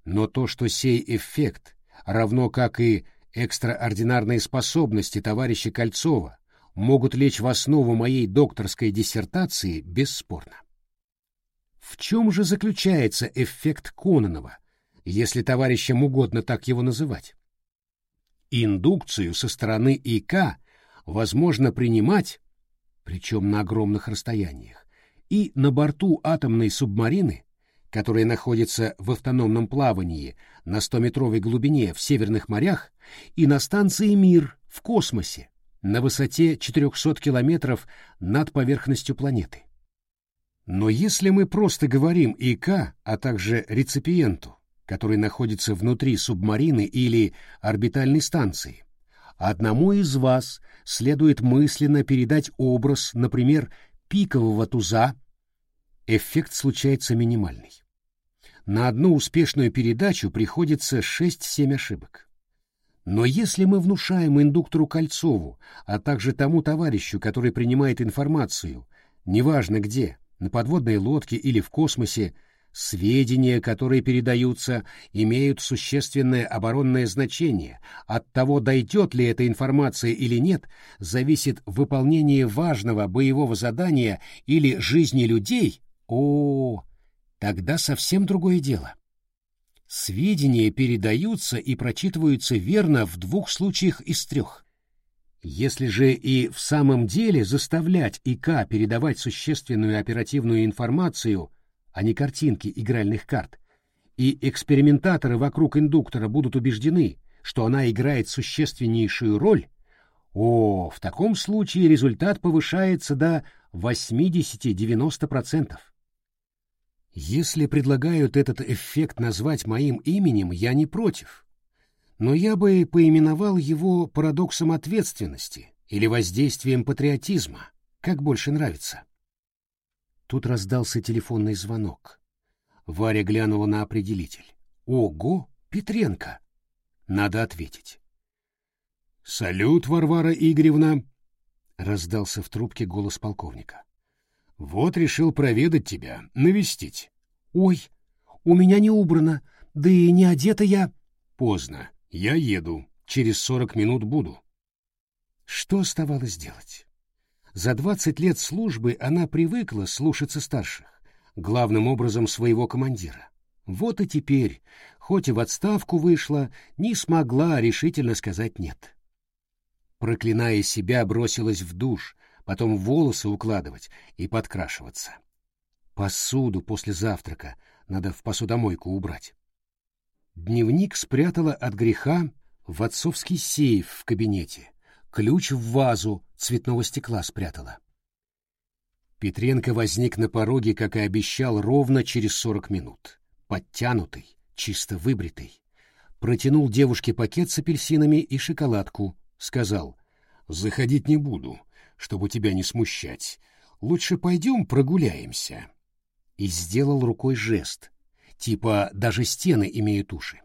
Но то, что сей эффект, равно как и экстраординарные способности товарища Кольцова, могут лечь в основу моей докторской диссертации, бесспорно. В чем же заключается эффект Кононова, если товарищам угодно так его называть? Индукцию со стороны ИК возможно принимать, причем на огромных расстояниях, и на борту атомной субмарины которая находится в автономном плавании на 100-метровой глубине в северных морях, и на станции «Мир» в космосе, на высоте 400 километров над поверхностью планеты. Но если мы просто говорим ИК, а также реципиенту, который находится внутри субмарины или орбитальной станции, одному из вас следует мысленно передать образ, например, пикового туза, эффект случается минимальный. На одну успешную передачу приходится 6-7 ошибок. Но если мы внушаем индуктору Кольцову, а также тому товарищу, который принимает информацию, неважно где, на подводной лодке или в космосе, сведения, которые передаются, имеют существенное оборонное значение. От того, дойдет ли эта информация или нет, зависит выполнение важного боевого задания или жизни людей. О, тогда совсем другое дело. Сведения передаются и прочитываются верно в двух случаях из трех. Если же и в самом деле заставлять ИК передавать существенную оперативную информацию, а не картинки игральных карт, и экспериментаторы вокруг индуктора будут убеждены, что она играет существеннейшую роль, о, в таком случае результат повышается до 80-90%. Если предлагают этот эффект назвать моим именем, я не против. Но я бы поименовал его парадоксом ответственности или воздействием патриотизма, как больше нравится. Тут раздался телефонный звонок. Варя глянула на определитель. Ого, Петренко! Надо ответить. «Салют, Варвара Игоревна!» — раздался в трубке голос полковника. Вот решил проведать тебя, навестить. Ой, у меня не убрано, да и не одета я. Поздно. Я еду. Через сорок минут буду. Что оставалось делать? За двадцать лет службы она привыкла слушаться старших, главным образом своего командира. Вот и теперь, хоть и в отставку вышла, не смогла решительно сказать «нет». Проклиная себя, бросилась в душ, потом волосы укладывать и подкрашиваться. Посуду после завтрака надо в посудомойку убрать. Дневник спрятала от греха в отцовский сейф в кабинете, ключ в вазу цветного стекла спрятала. Петренко возник на пороге, как и обещал, ровно через сорок минут. Подтянутый, чисто выбритый. Протянул девушке пакет с апельсинами и шоколадку. Сказал, «Заходить не буду чтобы тебя не смущать. Лучше пойдем прогуляемся. И сделал рукой жест, типа даже стены имеют уши.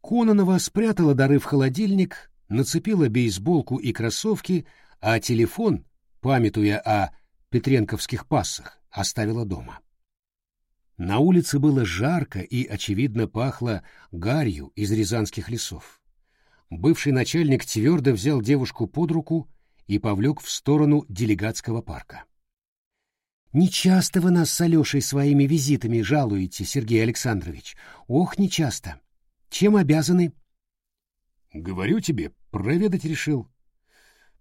Кононова спрятала дары в холодильник, нацепила бейсболку и кроссовки, а телефон, памятуя о петренковских пассах, оставила дома. На улице было жарко и, очевидно, пахло гарью из рязанских лесов. Бывший начальник твердо взял девушку под руку и повлек в сторону делегатского парка. «Нечасто вы нас с Алешей своими визитами жалуете, Сергей Александрович. Ох, нечасто. Чем обязаны?» «Говорю тебе, проведать решил.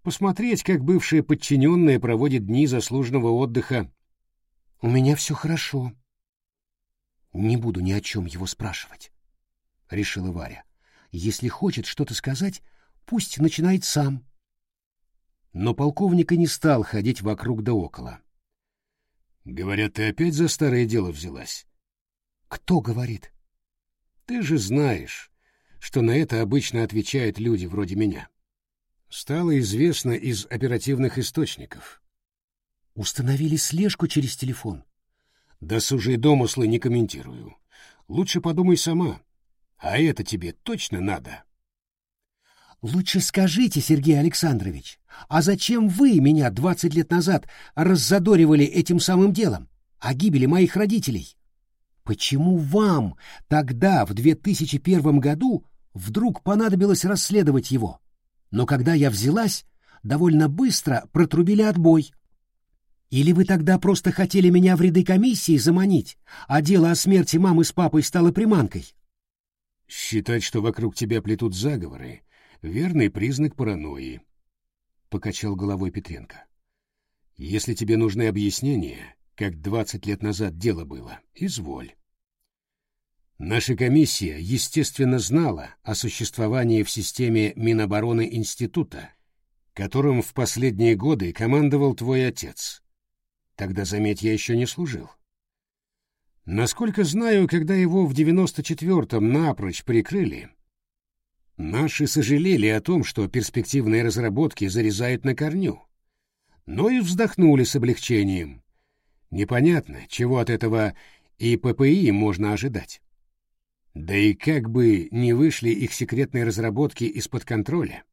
Посмотреть, как бывшая подчиненная проводит дни заслуженного отдыха». «У меня все хорошо». «Не буду ни о чем его спрашивать», — решила Варя. «Если хочет что-то сказать, пусть начинает сам» но полковник и не стал ходить вокруг да около. «Говорят, ты опять за старое дело взялась?» «Кто говорит?» «Ты же знаешь, что на это обычно отвечают люди вроде меня. Стало известно из оперативных источников». «Установили слежку через телефон?» «Досужие домыслы не комментирую. Лучше подумай сама. А это тебе точно надо?» Лучше скажите, Сергей Александрович, а зачем вы меня двадцать лет назад раззадоривали этим самым делом о гибели моих родителей? Почему вам тогда, в 2001 году, вдруг понадобилось расследовать его? Но когда я взялась, довольно быстро протрубили отбой. Или вы тогда просто хотели меня в ряды комиссии заманить, а дело о смерти мамы с папой стало приманкой? Считать, что вокруг тебя плетут заговоры, верный признак паранойи, — покачал головой Петренко. Если тебе нужны объяснения, как двадцать лет назад дело было, изволь. Наша комиссия, естественно, знала о существовании в системе Минобороны института, которым в последние годы командовал твой отец. Тогда, заметь, я еще не служил. Насколько знаю, когда его в девяносто четвертом напрочь прикрыли, наши сожалели о том, что перспективные разработки зарезают на корню, но и вздохнули с облегчением. Непонятно, чего от этого и ППИ можно ожидать. Да и как бы не вышли их секретные разработки из-под контроля.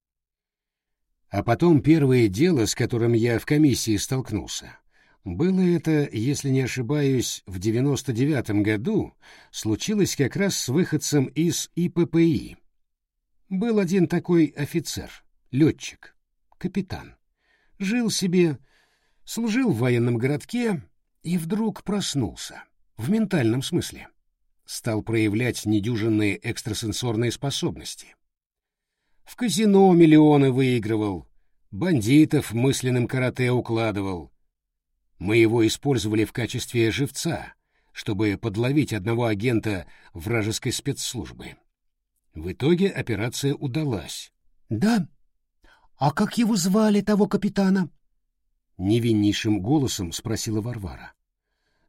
А потом первое дело, с которым я в комиссии столкнулся. Было это, если не ошибаюсь, в 99-м году, случилось как раз с выходцем из ИППИ. Был один такой офицер, летчик, капитан. Жил себе, служил в военном городке и вдруг проснулся, в ментальном смысле стал проявлять недюжинные экстрасенсорные способности. В казино миллионы выигрывал, бандитов мысленным карате укладывал. Мы его использовали в качестве живца, чтобы подловить одного агента вражеской спецслужбы. В итоге операция удалась. — Да? А как его звали, того капитана? — невиннейшим голосом спросила Варвара.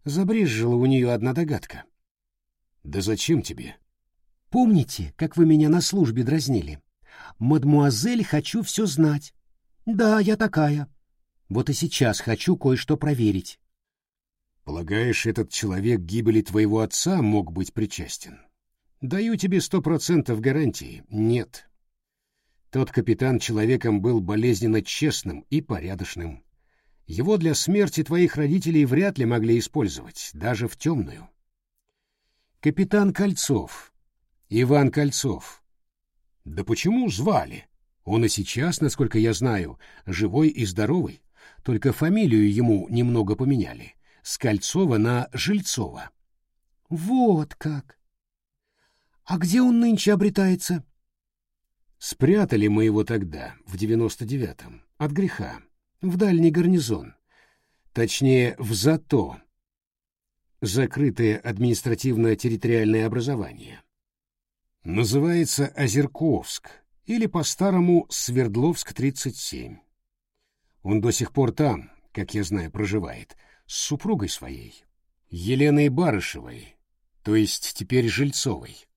Забрезжила у нее одна догадка. — да зачем тебе? Помните, как вы меня на службе дразнили? Мадмуазель, хочу все знать. Да, я такая. Вот и сейчас хочу кое-что проверить. Полагаешь, этот человек гибели твоего отца мог быть причастен? Даю тебе сто процентов гарантии. Нет. Тот капитан человеком был болезненно честным и порядочным. Его для смерти твоих родителей вряд ли могли использовать, даже в темную. Капитан Кольцов. Иван Кольцов. Да почему звали? Он и сейчас, насколько я знаю, живой и здоровый, только фамилию ему немного поменяли. С Кольцова на Жильцова. Вот как. А где он нынче обретается? Спрятали мы его тогда, в девяносто девятом, от греха, в дальний гарнизон. Точнее, в ЗАТО, закрытое административно-территориальное образование. Называется Озерковск или по-старому Свердловск-37. Он до сих пор там, как я знаю, проживает, с супругой своей, Еленой Барышевой, то есть теперь Жильцовой.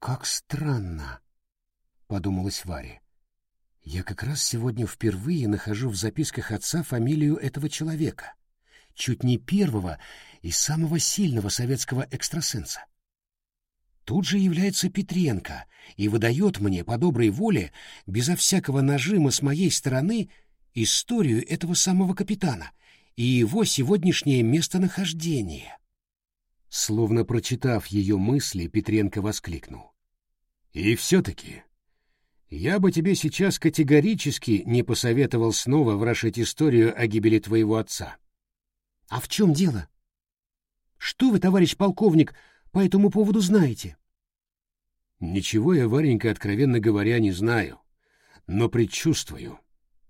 «Как странно», — подумалась Варя. «Я как раз сегодня впервые нахожу в записках отца фамилию этого человека, чуть не первого и самого сильного советского экстрасенса. Тут же является Петренко и выдает мне по доброй воле, безо всякого нажима с моей стороны, историю этого самого капитана и его сегодняшнее местонахождение. Словно прочитав ее мысли, Петренко воскликнул. «И все-таки я бы тебе сейчас категорически не посоветовал снова ворошить историю о гибели твоего отца». «А в чем дело?» Что вы, товарищ полковник, по этому поводу знаете? Ничего я, Варенька, откровенно говоря, не знаю, но предчувствую.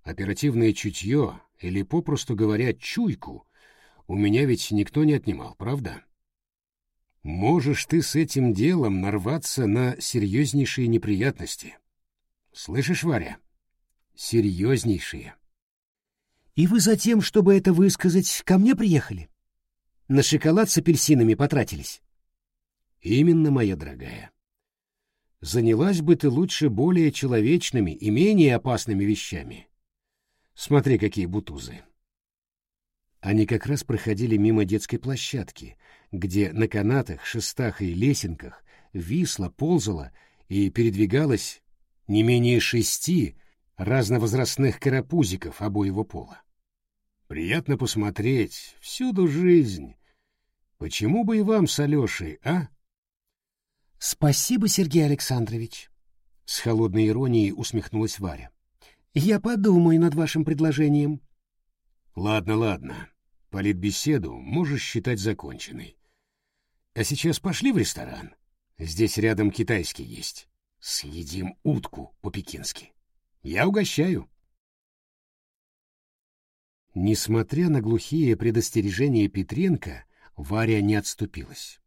Оперативное чутье, или, попросту говоря, чуйку, у меня ведь никто не отнимал, правда? Можешь ты с этим делом нарваться на серьезнейшие неприятности. Слышишь, Варя? Серьезнейшие. И вы за тем, чтобы это высказать, ко мне приехали? На шоколад с апельсинами потратились. Именно, моя дорогая. Занялась бы ты лучше более человечными и менее опасными вещами. Смотри, какие бутузы. Они как раз проходили мимо детской площадки, где на канатах, шестах и лесенках висла, ползала и передвигалась не менее шести разновозрастных карапузиков обоего пола. Приятно посмотреть, всюду жизнь, Почему бы и вам с Алешей, а? — Спасибо, Сергей Александрович. С холодной иронией усмехнулась Варя. — Я подумаю над вашим предложением. — Ладно, ладно. Политбеседу можешь считать законченной. А сейчас пошли в ресторан. Здесь рядом китайский есть. Съедим утку по-пекински. Я угощаю. Несмотря на глухие предостережения Петренко, Варя не отступилась.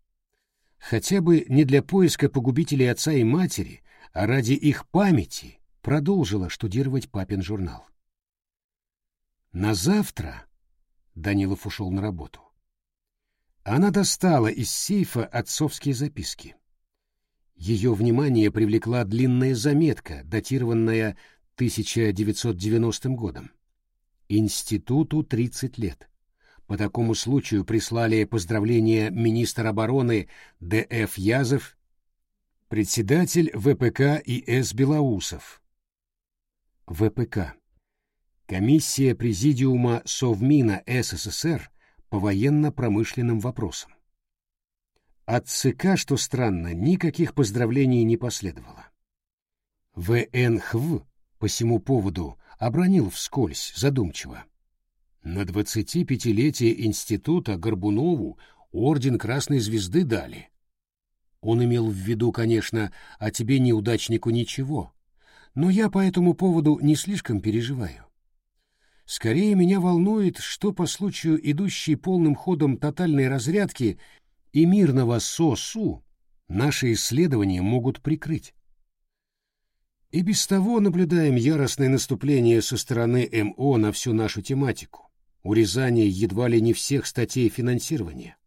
Хотя бы не для поиска погубителей отца и матери, а ради их памяти продолжила штудировать папин журнал. На завтра Данилов ушел на работу. Она достала из сейфа отцовские записки. Ее внимание привлекла длинная заметка, датированная 1990 годом. Институту 30 лет. По такому случаю прислали поздравления министр обороны Д.Ф. Язов, председатель ВПК И.С. Белоусов. ВПК. Комиссия Президиума Совмина СССР по военно-промышленным вопросам. От ЦК, что странно, никаких поздравлений не последовало. ВНХВ по всему поводу обронил вскользь, задумчиво. На 25-летие института Горбунову орден Красной Звезды дали. Он имел в виду, конечно, о тебе неудачнику ничего, но я по этому поводу не слишком переживаю. Скорее меня волнует, что по случаю идущей полным ходом тотальной разрядки и мирного СОСУ наши исследования могут прикрыть. И без того наблюдаем яростное наступление со стороны МО на всю нашу тематику урезание едва ли не всех статей финансирования.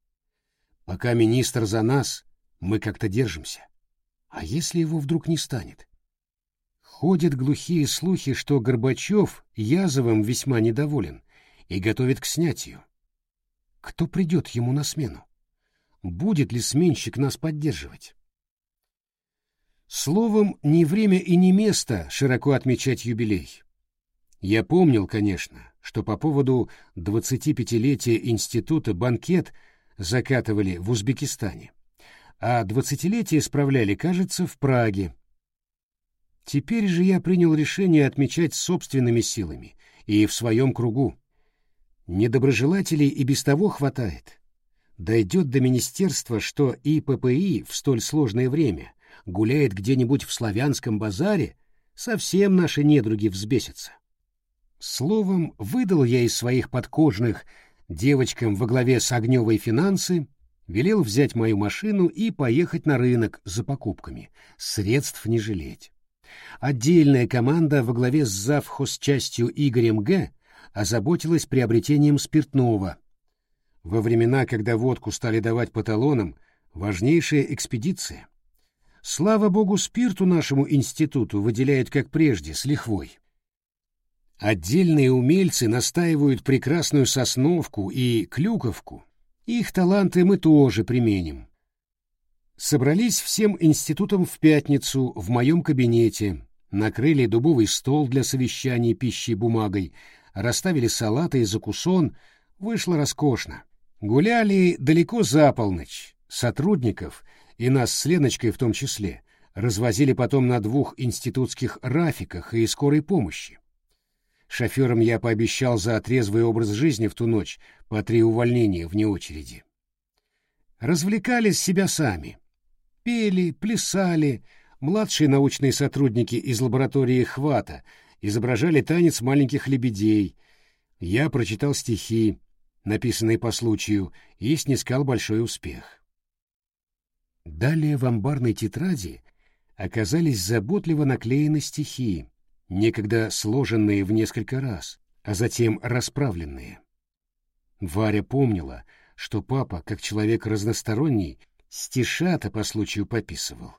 Пока министр за нас, мы как-то держимся. А если его вдруг не станет? Ходят глухие слухи, что Горбачев Язовым весьма недоволен и готовит к снятию. Кто придет ему на смену? Будет ли сменщик нас поддерживать? Словом, не время и не место широко отмечать юбилей. Я помнил, конечно, что по поводу 25-летия института банкет закатывали в Узбекистане, а 20-летие справляли, кажется, в Праге. Теперь же я принял решение отмечать собственными силами и в своем кругу. Недоброжелателей и без того хватает. Дойдет до министерства, что ИППИ в столь сложное время гуляет где-нибудь в славянском базаре, совсем наши недруги взбесятся. Словом, выдал я из своих подкожных девочкам во главе с Огневой финансы, велел взять мою машину и поехать на рынок за покупками, средств не жалеть. Отдельная команда во главе с завхозчастью Игорем Г. озаботилась приобретением спиртного. Во времена, когда водку стали давать по талонам, важнейшая экспедиция. Слава богу, спирту нашему институту выделяют как прежде, с лихвой. Отдельные умельцы настаивают прекрасную сосновку и клюковку. Их таланты мы тоже применим. Собрались всем институтом в пятницу в моем кабинете, накрыли дубовый стол для совещаний пищей бумагой, расставили салаты и закусон, вышло роскошно. Гуляли далеко за полночь, сотрудников, и нас с Леночкой в том числе, развозили потом на двух институтских рафиках и скорой помощи. Шоферам я пообещал за трезвый образ жизни в ту ночь по три увольнения вне очереди. Развлекались себя сами. Пели, плясали, младшие научные сотрудники из лаборатории Хвата изображали танец маленьких лебедей. Я прочитал стихи, написанные по случаю, и снискал большой успех. Далее в амбарной тетради оказались заботливо наклеены стихи, некогда сложенные в несколько раз, а затем расправленные. Варя помнила, что папа, как человек разносторонний, стишата по случаю пописывал.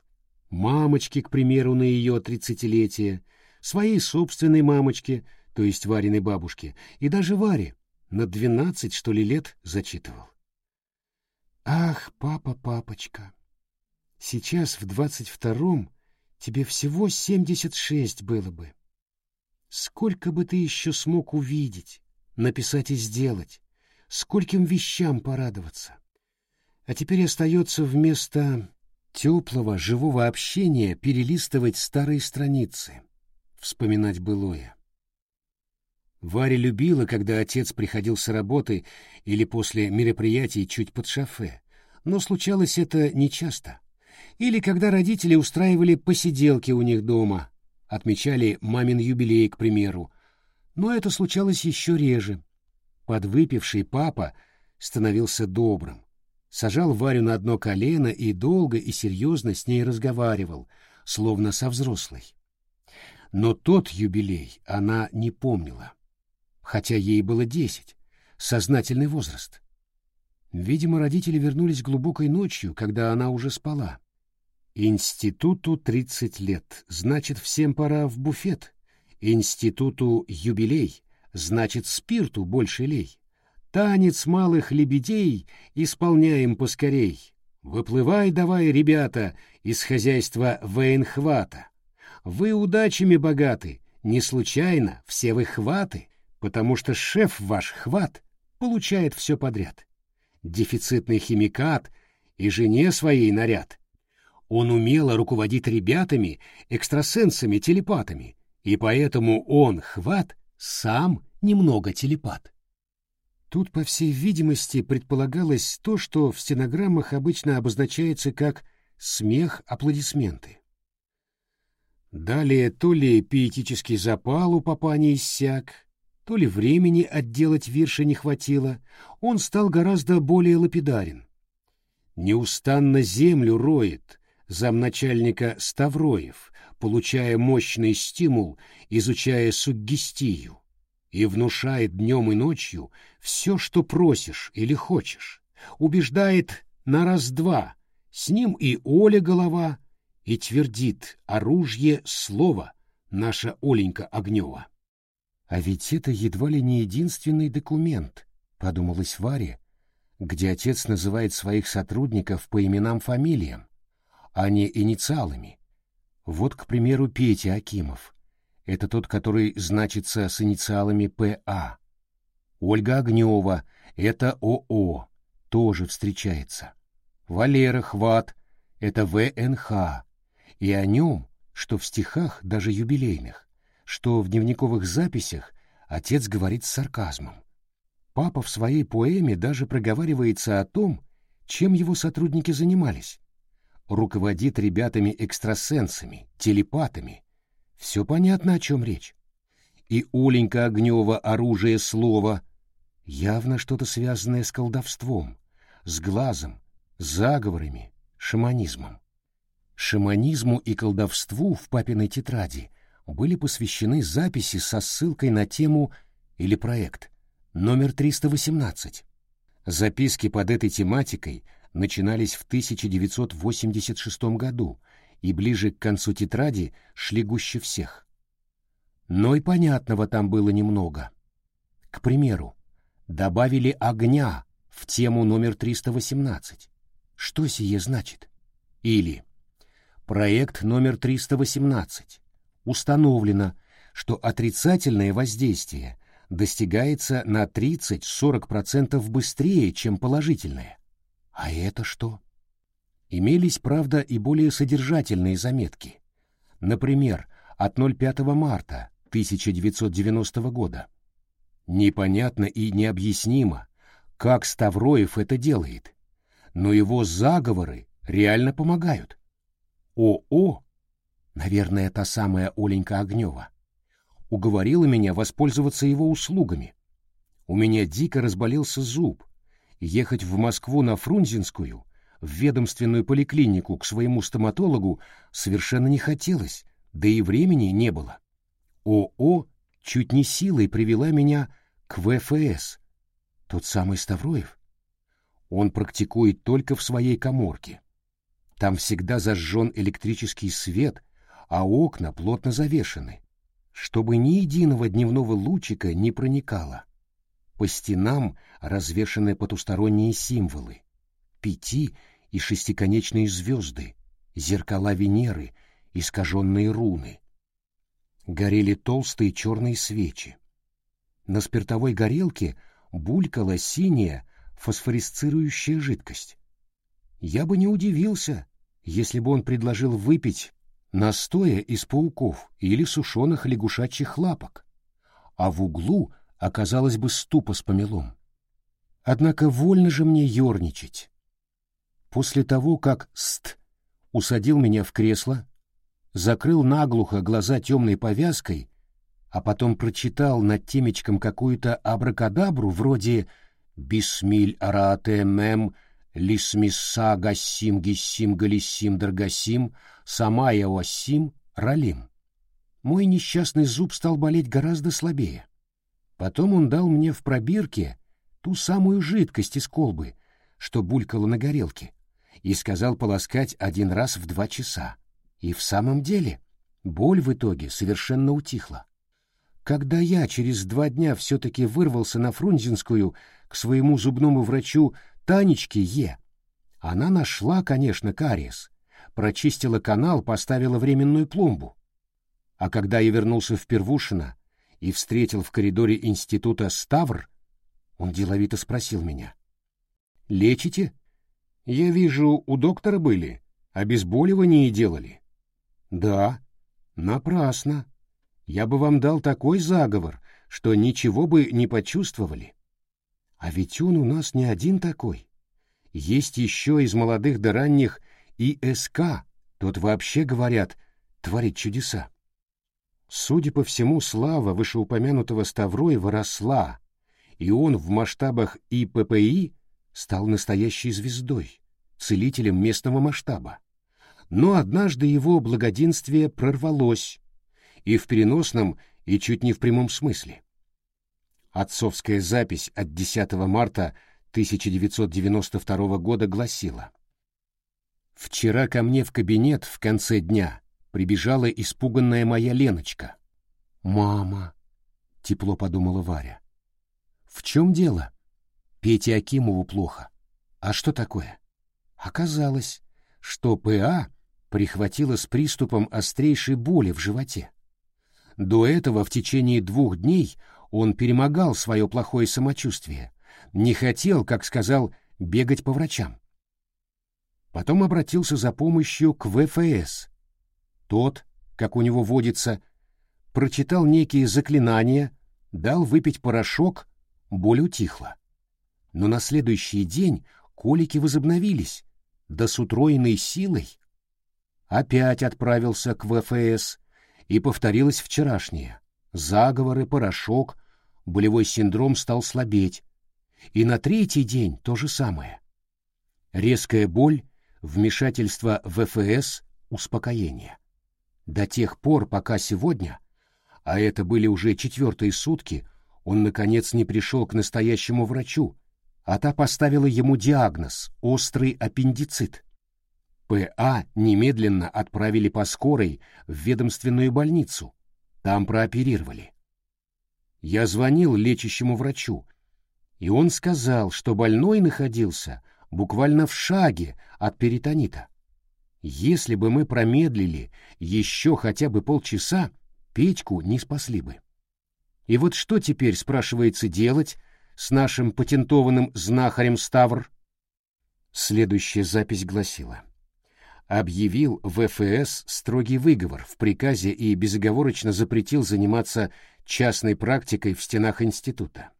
Мамочке, к примеру, на ее тридцатилетие, своей собственной мамочке, то есть Вариной бабушке, и даже Варе на двенадцать, что ли, лет зачитывал. «Ах, папа, папочка, сейчас в двадцать втором тебе всего семьдесят шесть было бы. Сколько бы ты еще смог увидеть, написать и сделать, скольким вещам порадоваться. А теперь остается вместо теплого, живого общения перелистывать старые страницы, вспоминать былое. Варя любила, когда отец приходил с работы или после мероприятий чуть под шофе, но случалось это нечасто. Или когда родители устраивали посиделки у них дома, отмечали мамин юбилей, к примеру, но это случалось еще реже. Подвыпивший папа становился добрым, сажал Варю на одно колено и долго и серьезно с ней разговаривал, словно со взрослой. но тот юбилей она не помнила, хотя ей было десять, сознательный возраст. Видимо, родители вернулись глубокой ночью, когда она уже спала. Институту тридцать лет, значит, всем пора в буфет. Институту юбилей, значит, спирту больше лей. Танец малых лебедей исполняем поскорей. Выплывай давай, ребята, из хозяйства Вейнхвата. Вы удачами богаты, не случайно, все вы хваты, потому что шеф ваш хват получает все подряд. Дефицитный химикат и жене своей наряд. Он умело руководит ребятами, экстрасенсами, телепатами, и поэтому он, хват, сам немного телепат. Тут, по всей видимости, предполагалось то, что в стенограммах обычно обозначается как «смех, аплодисменты». Далее то ли пиетический запал у папани иссяк, то ли времени отделать вирши не хватило, он стал гораздо более лапидарен. Неустанно землю роет замначальника Ставроев, получая мощный стимул, изучая суггестию и внушает днем и ночью все, что просишь или хочешь, убеждает на раз-два, с ним и Оля голова, и твердит оружие слово наша Оленька Огнева. А ведь это едва ли не единственный документ, подумалась Варе, где отец называет своих сотрудников по именам-фамилиям, а не инициалами. Вот, к примеру, Петя Акимов. Это тот, который значится с инициалами ПА. Ольга Огнева — это ОО, тоже встречается. Валера Хват — это ВНХ. И о нем, что в стихах, даже юбилейных, что в дневниковых записях, отец говорит с сарказмом. Папа в своей поэме даже проговаривается о том, чем его сотрудники занимались. Руководит ребятами-экстрасенсами, телепатами, все понятно, о чем речь. И Оленька Огнева оружие слова явно что-то связанное с колдовством, с глазом, заговорами, шаманизмом. Шаманизму и колдовству в папиной тетради были посвящены записи со ссылкой на тему или проект номер 318. Записки под этой тематикой начинались в 1986 году и ближе к концу тетради шли гуще всех. Но и понятного там было немного. К примеру, добавили огня в тему номер 318. Что сие значит? Или проект номер 318. Установлено, что отрицательное воздействие достигается на 30-40% быстрее, чем положительное. А это что? Имелись, правда, и более содержательные заметки. Например, от 05 марта 1990 года. Непонятно и необъяснимо, как Ставроев это делает, но его заговоры реально помогают. ОО, наверное, та самая Оленька Огнева, уговорила меня воспользоваться его услугами. У меня дико разболелся зуб. Ехать в Москву на Фрунзенскую в ведомственную поликлинику к своему стоматологу совершенно не хотелось, да и времени не было. ОО чуть не силой привела меня к ВФС, тот самый Ставроев. Он практикует только в своей коморке. Там всегда зажжен электрический свет, а окна плотно завешены, чтобы ни единого дневного лучика не проникало. По стенам развешаны потусторонние символы пяти и шестиконечные звезды, зеркала Венеры, искаженные руны. Горели толстые черные свечи. На спиртовой горелке булькала синяя фосфорисцирующая жидкость. Я бы не удивился, если бы он предложил выпить настоя из пауков или сушеных лягушачьих лапок, а в углу оказалось бы ступа с помелом. Однако вольно же мне ерничать. После того, как Ст усадил меня в кресло, закрыл наглухо глаза темной повязкой, а потом прочитал над темечком какую-то абракадабру вроде «Бисмиль араате мем лисмиса гасим гисим галисим даргасим самая осим ралим». мой несчастный зуб стал болеть гораздо слабее. Потом он дал мне в пробирке ту самую жидкость из колбы, что булькала на горелке, и сказал полоскать один раз в два часа. И в самом деле боль в итоге совершенно утихла. Когда я через два дня все-таки вырвался на Фрунзенскую к своему зубному врачу Танечке Е, она нашла, конечно, кариес, прочистила канал, поставила временную пломбу. А когда я вернулся в Первушино и встретил в коридоре института Ставр, он деловито спросил меня. «Лечите? Я вижу, у доктора были, обезболивание делали». «Да, напрасно. Я бы вам дал такой заговор, что ничего бы не почувствовали. А ведь он у нас не один такой. Есть еще из молодых до ранних ИСК, тот вообще, говорят, творит чудеса. Судя по всему, слава вышеупомянутого Ставроева росла, и он в масштабах ИППИ стал настоящей звездой, целителем местного масштаба. Но однажды его благоденствие прорвалось, и в переносном, и чуть не в прямом смысле. Отцовская запись от 10 марта 1992 года гласила «Вчера ко мне в кабинет в конце дня прибежала испуганная моя Леночка. «Мама!» — тепло подумала Варя. «В чем дело? Пете Акимову плохо. А что такое?» Оказалось, что ПА прихватила с приступом острейшей боли в животе. До этого в течение двух дней он перемогал свое плохое самочувствие, не хотел, как сказал, бегать по врачам. Потом обратился за помощью к ВФС. Тот, как у него водится, прочитал некие заклинания, дал выпить порошок, боль утихла. Но на следующий день колики возобновились, да с утроенной силой. Опять отправился к ВФС, и повторилось вчерашнее. Заговоры, порошок, болевой синдром стал слабеть. И на третий день то же самое. Резкая боль, вмешательство ВФС, успокоение. До тех пор, пока сегодня, а это были уже четвертые сутки, он, наконец, не пришел к настоящему врачу, а та поставила ему диагноз – острый аппендицит. ПА немедленно отправили по скорой в ведомственную больницу. Там прооперировали. Я звонил лечащему врачу, и он сказал, что больной находился буквально в шаге от перитонита. Если бы мы промедлили еще хотя бы полчаса, Петьку не спасли бы. И вот что теперь, спрашивается, делать с нашим патентованным знахарем Ставр? Следующая запись гласила объявил ВФС строгий выговор в приказе и безоговорочно запретил заниматься частной практикой в стенах института.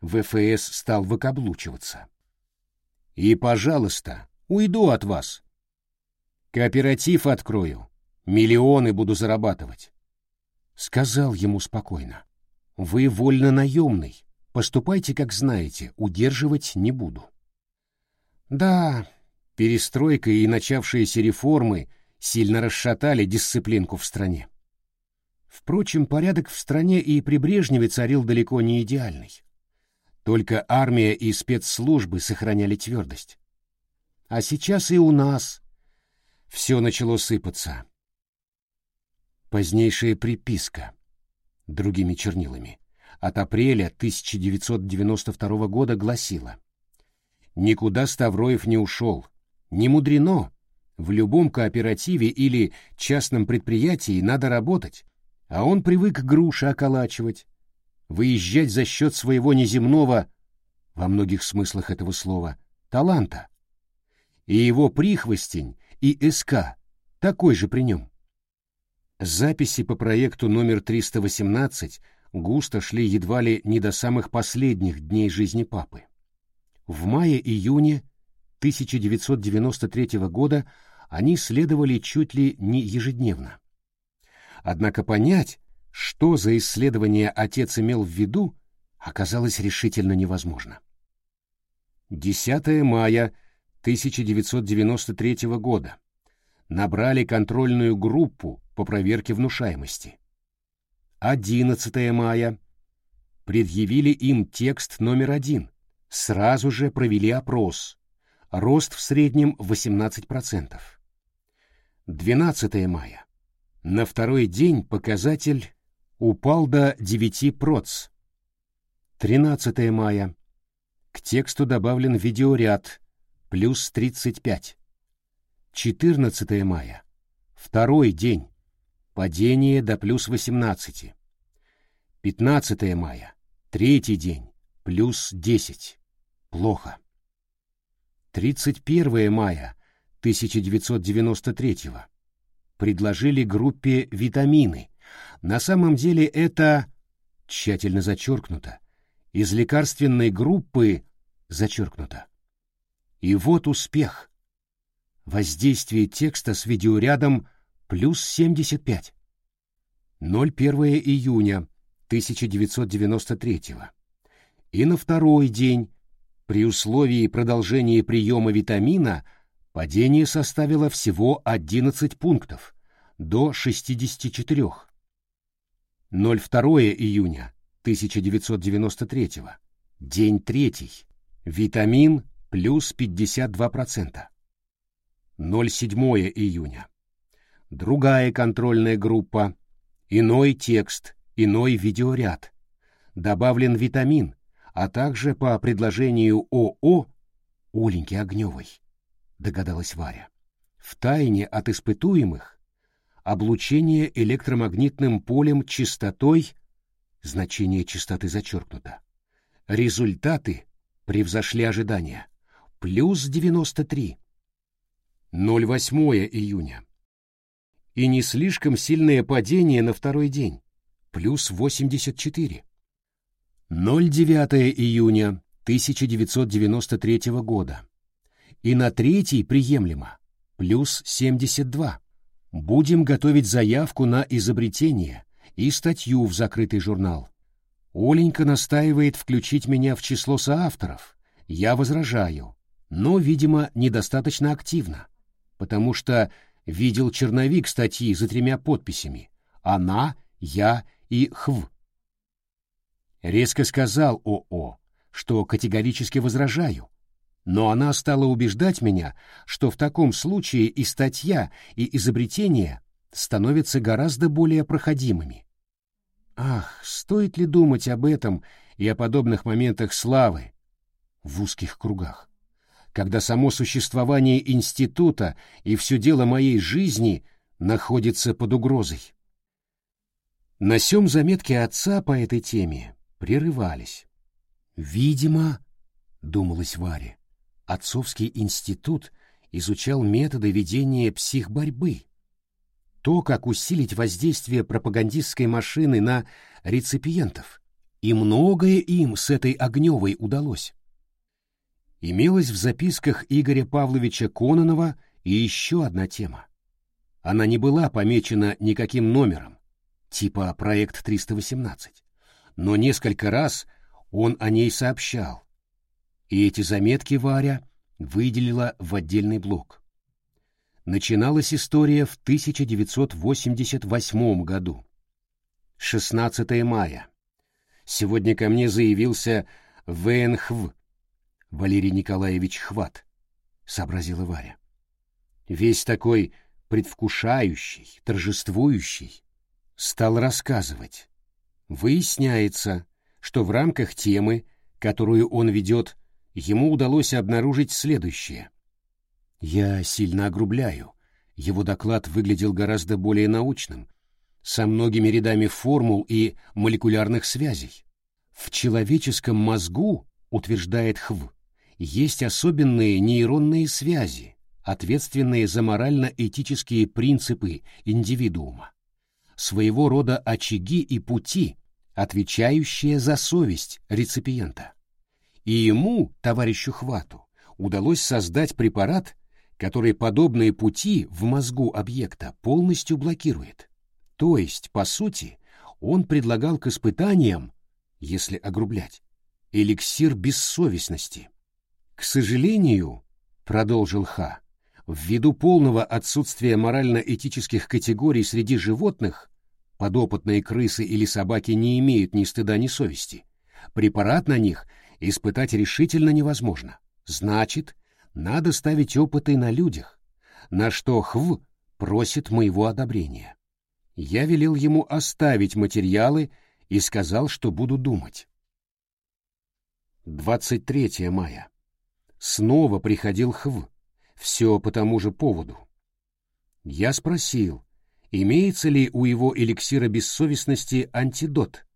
ВФС стал выкаблучиваться. «И, пожалуйста, уйду от вас. Кооператив открою, миллионы буду зарабатывать». Сказал ему спокойно. «Вы вольно наемный, поступайте, как знаете, удерживать не буду». «Да, Перестройка и начавшиеся реформы сильно расшатали дисциплинку в стране. Впрочем, порядок в стране и при Брежневе царил далеко не идеальный. Только армия и спецслужбы сохраняли твердость. А сейчас и у нас все начало сыпаться. Позднейшая приписка другими чернилами от апреля 1992 года гласила «Никуда Ставроев не ушел, не мудрено. В любом кооперативе или частном предприятии надо работать, а он привык груши околачивать, выезжать за счет своего неземного, во многих смыслах этого слова, таланта. И его прихвостень и СК такой же при нем. Записи по проекту номер 318 густо шли едва ли не до самых последних дней жизни папы. В мае-июне 1993 года они следовали чуть ли не ежедневно. Однако понять, что за исследование отец имел в виду, оказалось решительно невозможно. 10 мая 1993 года. набрали контрольную группу по проверке внушаемости. 11 мая. Предъявили им текст номер один. Сразу же провели опрос. Рост в среднем 18%. 12 мая. На второй день показатель упал до 9 проц. 13 мая. К тексту добавлен видеоряд плюс 35. 14 мая. Второй день. Падение до плюс 18. 15 мая. Третий день. Плюс 10. Плохо. 31 мая 1993 предложили группе витамины. На самом деле это, тщательно зачеркнуто, из лекарственной группы зачеркнуто. И вот успех. Воздействие текста с видеорядом плюс 75. 01 июня 1993 И на второй день, при условии продолжения приема витамина, падение составило всего 11 пунктов, до 64. 02 июня 1993 День третий. Витамин плюс 52%. 07 июня. Другая контрольная группа. Иной текст, иной видеоряд. Добавлен витамин, а также по предложению ООО Оленьки Огневой, догадалась Варя. В тайне от испытуемых облучение электромагнитным полем частотой, значение частоты зачеркнуто. Результаты превзошли ожидания. Плюс 93. 08 июня. И не слишком сильное падение на второй день. Плюс 84. 09 июня 1993 года. И на третий приемлемо. Плюс 72. Будем готовить заявку на изобретение и статью в закрытый журнал. Оленька настаивает включить меня в число соавторов. Я возражаю, но, видимо, недостаточно активно, потому что видел черновик статьи за тремя подписями «Она», «Я» и «Хв». Резко сказал ОО, что категорически возражаю, но она стала убеждать меня, что в таком случае и статья, и изобретение становятся гораздо более проходимыми. Ах, стоит ли думать об этом и о подобных моментах славы в узких кругах, когда само существование института и все дело моей жизни находится под угрозой? На сём заметки отца по этой теме прерывались. «Видимо, — думалась Варя, — отцовский институт изучал методы ведения психборьбы, то, как усилить воздействие пропагандистской машины на реципиентов. И многое им с этой Огневой удалось. Имелась в записках Игоря Павловича Кононова и еще одна тема. Она не была помечена никаким номером, типа проект 318, но несколько раз он о ней сообщал. И эти заметки Варя выделила в отдельный блок. Начиналась история в 1988 году. 16 мая. Сегодня ко мне заявился ВНХВ, Валерий Николаевич Хват, сообразила Варя. Весь такой предвкушающий, торжествующий, стал рассказывать. Выясняется, что в рамках темы, которую он ведет, ему удалось обнаружить следующее — я сильно огрубляю. Его доклад выглядел гораздо более научным, со многими рядами формул и молекулярных связей. В человеческом мозгу, утверждает ХВ, есть особенные нейронные связи, ответственные за морально-этические принципы индивидуума, своего рода очаги и пути, отвечающие за совесть реципиента. И ему, товарищу Хвату, удалось создать препарат, который подобные пути в мозгу объекта полностью блокирует. То есть, по сути, он предлагал к испытаниям, если огрублять, эликсир бессовестности. К сожалению, продолжил Ха, Ввиду полного отсутствия морально-этических категорий среди животных, подопытные крысы или собаки не имеют ни стыда, ни совести, препарат на них испытать решительно невозможно. Значит, надо ставить опыты на людях, на что ХВ просит моего одобрения. Я велел ему оставить материалы и сказал, что буду думать. 23 мая. Снова приходил ХВ. Все по тому же поводу. Я спросил, имеется ли у его эликсира бессовестности антидот.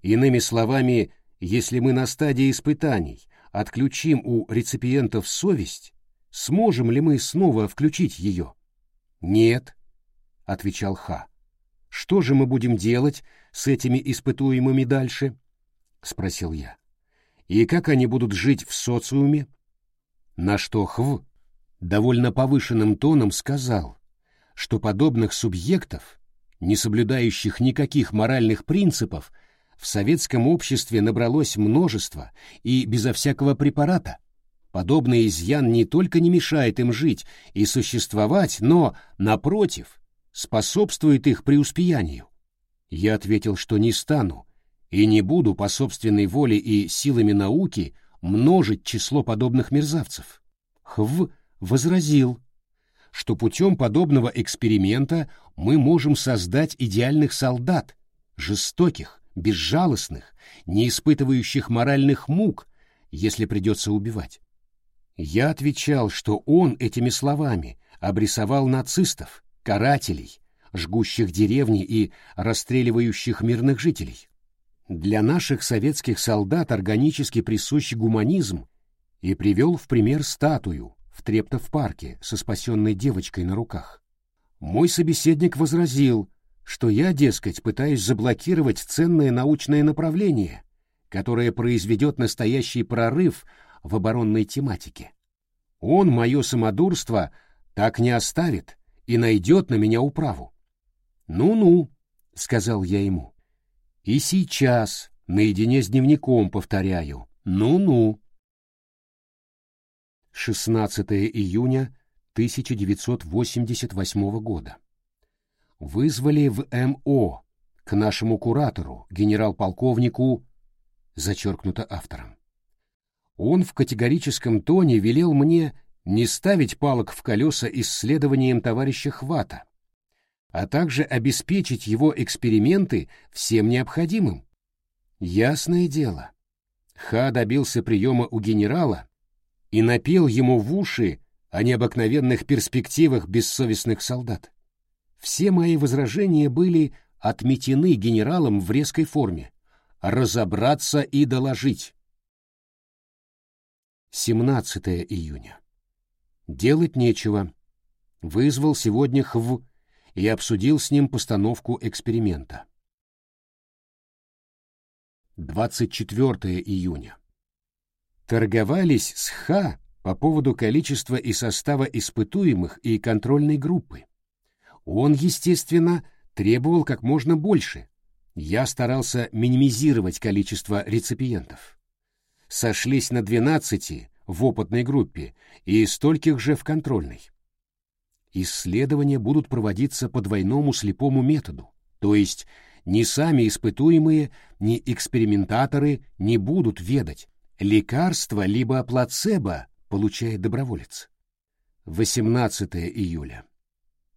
Иными словами, если мы на стадии испытаний отключим у реципиентов совесть, сможем ли мы снова включить ее? Нет, — отвечал Ха. Что же мы будем делать с этими испытуемыми дальше? — спросил я. И как они будут жить в социуме? На что Хв довольно повышенным тоном сказал, что подобных субъектов, не соблюдающих никаких моральных принципов, в советском обществе набралось множество и безо всякого препарата. Подобный изъян не только не мешает им жить и существовать, но, напротив, способствует их преуспеянию. Я ответил, что не стану и не буду по собственной воле и силами науки множить число подобных мерзавцев. Хв возразил, что путем подобного эксперимента мы можем создать идеальных солдат, жестоких, безжалостных, не испытывающих моральных мук, если придется убивать. Я отвечал, что он этими словами обрисовал нацистов, карателей, жгущих деревни и расстреливающих мирных жителей. Для наших советских солдат органически присущ гуманизм и привел в пример статую в Трептов-парке со спасенной девочкой на руках. Мой собеседник возразил, что я, дескать, пытаюсь заблокировать ценное научное направление, которое произведет настоящий прорыв в оборонной тематике. Он мое самодурство так не оставит и найдет на меня управу. «Ну-ну», — сказал я ему, — «и сейчас, наедине с дневником, повторяю, ну-ну». 16 июня 1988 года вызвали в МО к нашему куратору, генерал-полковнику, зачеркнуто автором. Он в категорическом тоне велел мне не ставить палок в колеса исследованием товарища Хвата, а также обеспечить его эксперименты всем необходимым. Ясное дело, Ха добился приема у генерала и напел ему в уши о необыкновенных перспективах бессовестных солдат. Все мои возражения были отметены генералом в резкой форме. Разобраться и доложить. 17 июня. Делать нечего. Вызвал сегодня ХВ и обсудил с ним постановку эксперимента. 24 июня. Торговались с Х по поводу количества и состава испытуемых и контрольной группы. Он, естественно, требовал как можно больше. Я старался минимизировать количество реципиентов. Сошлись на 12 в опытной группе и стольких же в контрольной. Исследования будут проводиться по двойному слепому методу, то есть ни сами испытуемые, ни экспериментаторы не будут ведать, лекарство либо плацебо получает доброволец. 18 июля.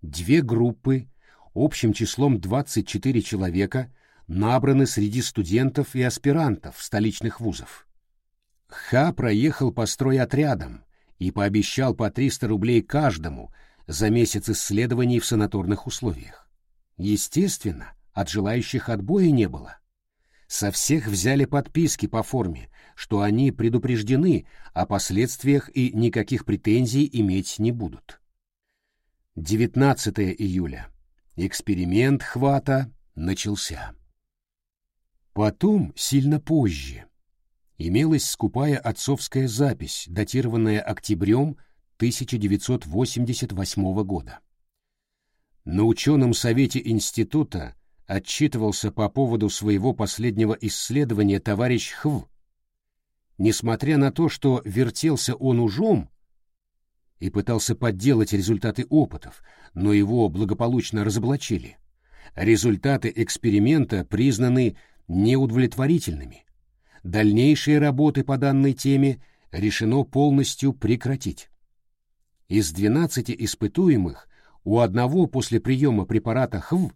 Две группы, общим числом 24 человека, набраны среди студентов и аспирантов столичных вузов. Ха проехал по стройотрядам и пообещал по 300 рублей каждому за месяц исследований в санаторных условиях. Естественно, от желающих отбоя не было. Со всех взяли подписки по форме, что они предупреждены о последствиях и никаких претензий иметь не будут. 19 июля. Эксперимент хвата начался. Потом, сильно позже, имелась скупая отцовская запись, датированная октябрем 1988 года. На ученом совете института отчитывался по поводу своего последнего исследования товарищ Хв. Несмотря на то, что вертелся он ужом, и пытался подделать результаты опытов, но его благополучно разоблачили. Результаты эксперимента признаны неудовлетворительными. Дальнейшие работы по данной теме решено полностью прекратить. Из 12 испытуемых у одного после приема препарата ХВ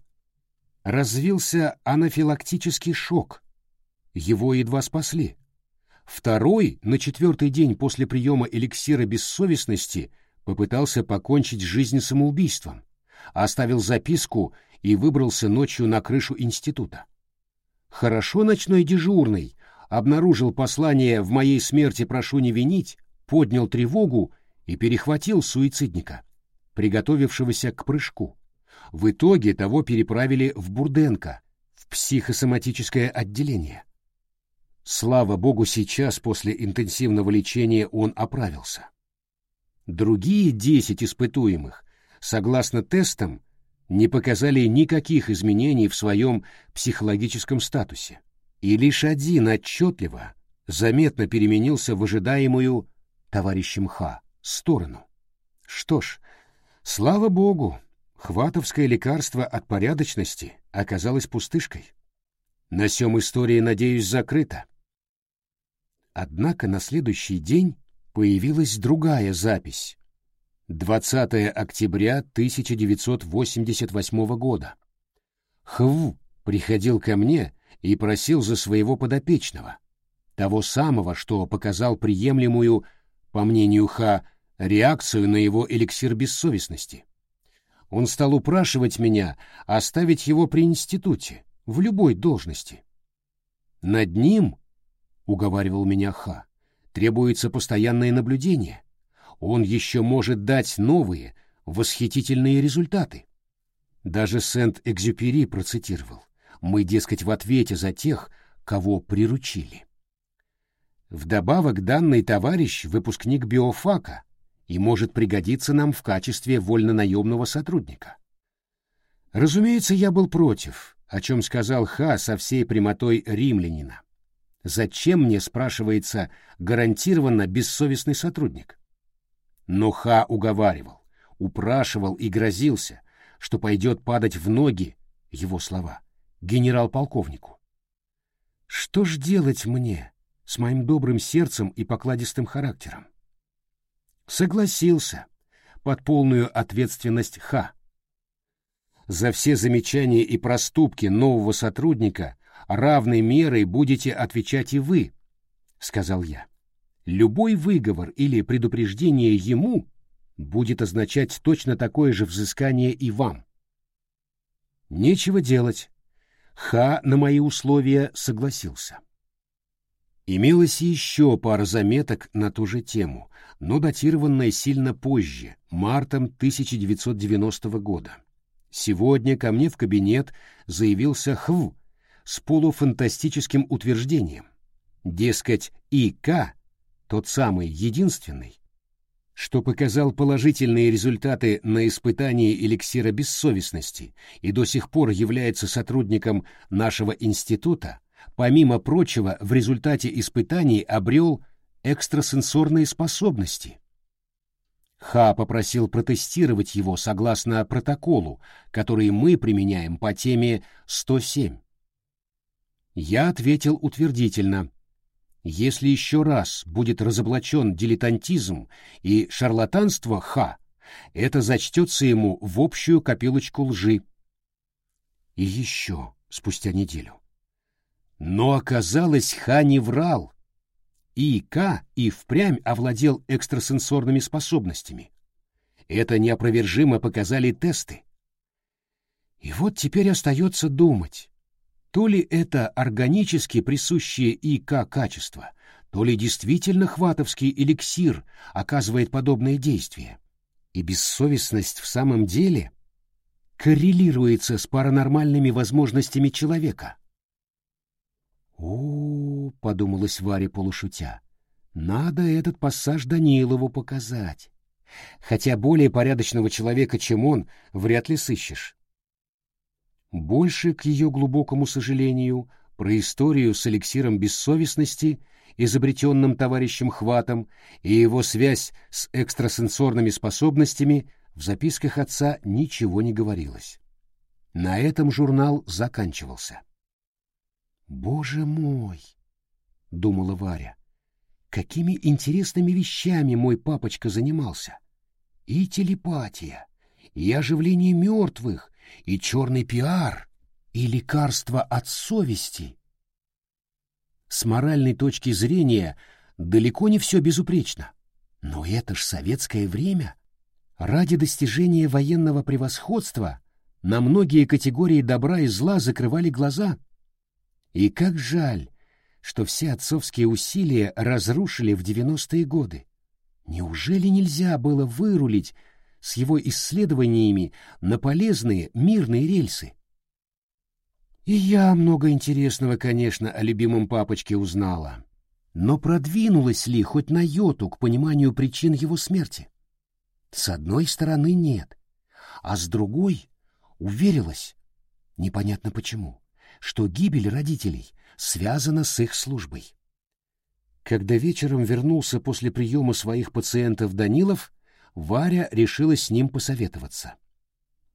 развился анафилактический шок. Его едва спасли. Второй, на четвертый день после приема эликсира бессовестности, попытался покончить жизнь самоубийством, оставил записку и выбрался ночью на крышу института. Хорошо ночной дежурный обнаружил послание «В моей смерти прошу не винить», поднял тревогу и перехватил суицидника, приготовившегося к прыжку. В итоге того переправили в Бурденко, в психосоматическое отделение. Слава богу, сейчас после интенсивного лечения он оправился. Другие десять испытуемых, согласно тестам, не показали никаких изменений в своем психологическом статусе, и лишь один отчетливо, заметно переменился в ожидаемую товарищем Х сторону. Что ж, слава богу, хватовское лекарство от порядочности оказалось пустышкой. На сём история, надеюсь, закрыта. Однако на следующий день появилась другая запись. 20 октября 1988 года. Хв приходил ко мне и просил за своего подопечного, того самого, что показал приемлемую, по мнению Ха, реакцию на его эликсир бессовестности. Он стал упрашивать меня оставить его при институте, в любой должности. Над ним, уговаривал меня Ха, требуется постоянное наблюдение. Он еще может дать новые, восхитительные результаты. Даже Сент-Экзюпери процитировал. Мы, дескать, в ответе за тех, кого приручили. Вдобавок, данный товарищ — выпускник биофака и может пригодиться нам в качестве вольнонаемного сотрудника. Разумеется, я был против, о чем сказал Ха со всей прямотой римлянина. Зачем мне, спрашивается, гарантированно бессовестный сотрудник? Но Ха уговаривал, упрашивал и грозился, что пойдет падать в ноги, его слова, генерал-полковнику. Что ж делать мне с моим добрым сердцем и покладистым характером? Согласился, под полную ответственность Ха. За все замечания и проступки нового сотрудника равной мерой будете отвечать и вы, — сказал я. Любой выговор или предупреждение ему будет означать точно такое же взыскание и вам. Нечего делать. Ха на мои условия согласился. Имелось еще пара заметок на ту же тему, но датированная сильно позже, мартом 1990 года. Сегодня ко мне в кабинет заявился Хв с полуфантастическим утверждением. Дескать, ИК, тот самый единственный, что показал положительные результаты на испытании эликсира бессовестности и до сих пор является сотрудником нашего института, помимо прочего, в результате испытаний обрел экстрасенсорные способности. Ха попросил протестировать его согласно протоколу, который мы применяем по теме 107. Я ответил утвердительно. Если еще раз будет разоблачен дилетантизм и шарлатанство Ха, это зачтется ему в общую копилочку лжи. И еще спустя неделю. Но оказалось, Ха не врал. И К и впрямь овладел экстрасенсорными способностями. Это неопровержимо показали тесты. И вот теперь остается думать, то ли это органически присущее ИК качество, то ли действительно хватовский эликсир оказывает подобное действие. И бессовестность в самом деле коррелируется с паранормальными возможностями человека. «О, — подумалась Варя полушутя, — надо этот пассаж Данилову показать. Хотя более порядочного человека, чем он, вряд ли сыщешь. Больше, к ее глубокому сожалению, про историю с эликсиром бессовестности изобретенным товарищем Хватом, и его связь с экстрасенсорными способностями, в записках отца ничего не говорилось. На этом журнал заканчивался. «Боже мой!» — думала Варя. «Какими интересными вещами мой папочка занимался! И телепатия, и оживление мертвых, и черный пиар, и лекарство от совести. С моральной точки зрения далеко не все безупречно. Но это ж советское время. Ради достижения военного превосходства на многие категории добра и зла закрывали глаза. И как жаль, что все отцовские усилия разрушили в девяностые годы. Неужели нельзя было вырулить с его исследованиями на полезные мирные рельсы? И я много интересного, конечно, о любимом папочке узнала. Но продвинулась ли хоть на йоту к пониманию причин его смерти? С одной стороны нет, а с другой уверилась, непонятно почему, что гибель родителей связана с их службой. Когда вечером вернулся после приема своих пациентов Данилов, Варя решила с ним посоветоваться.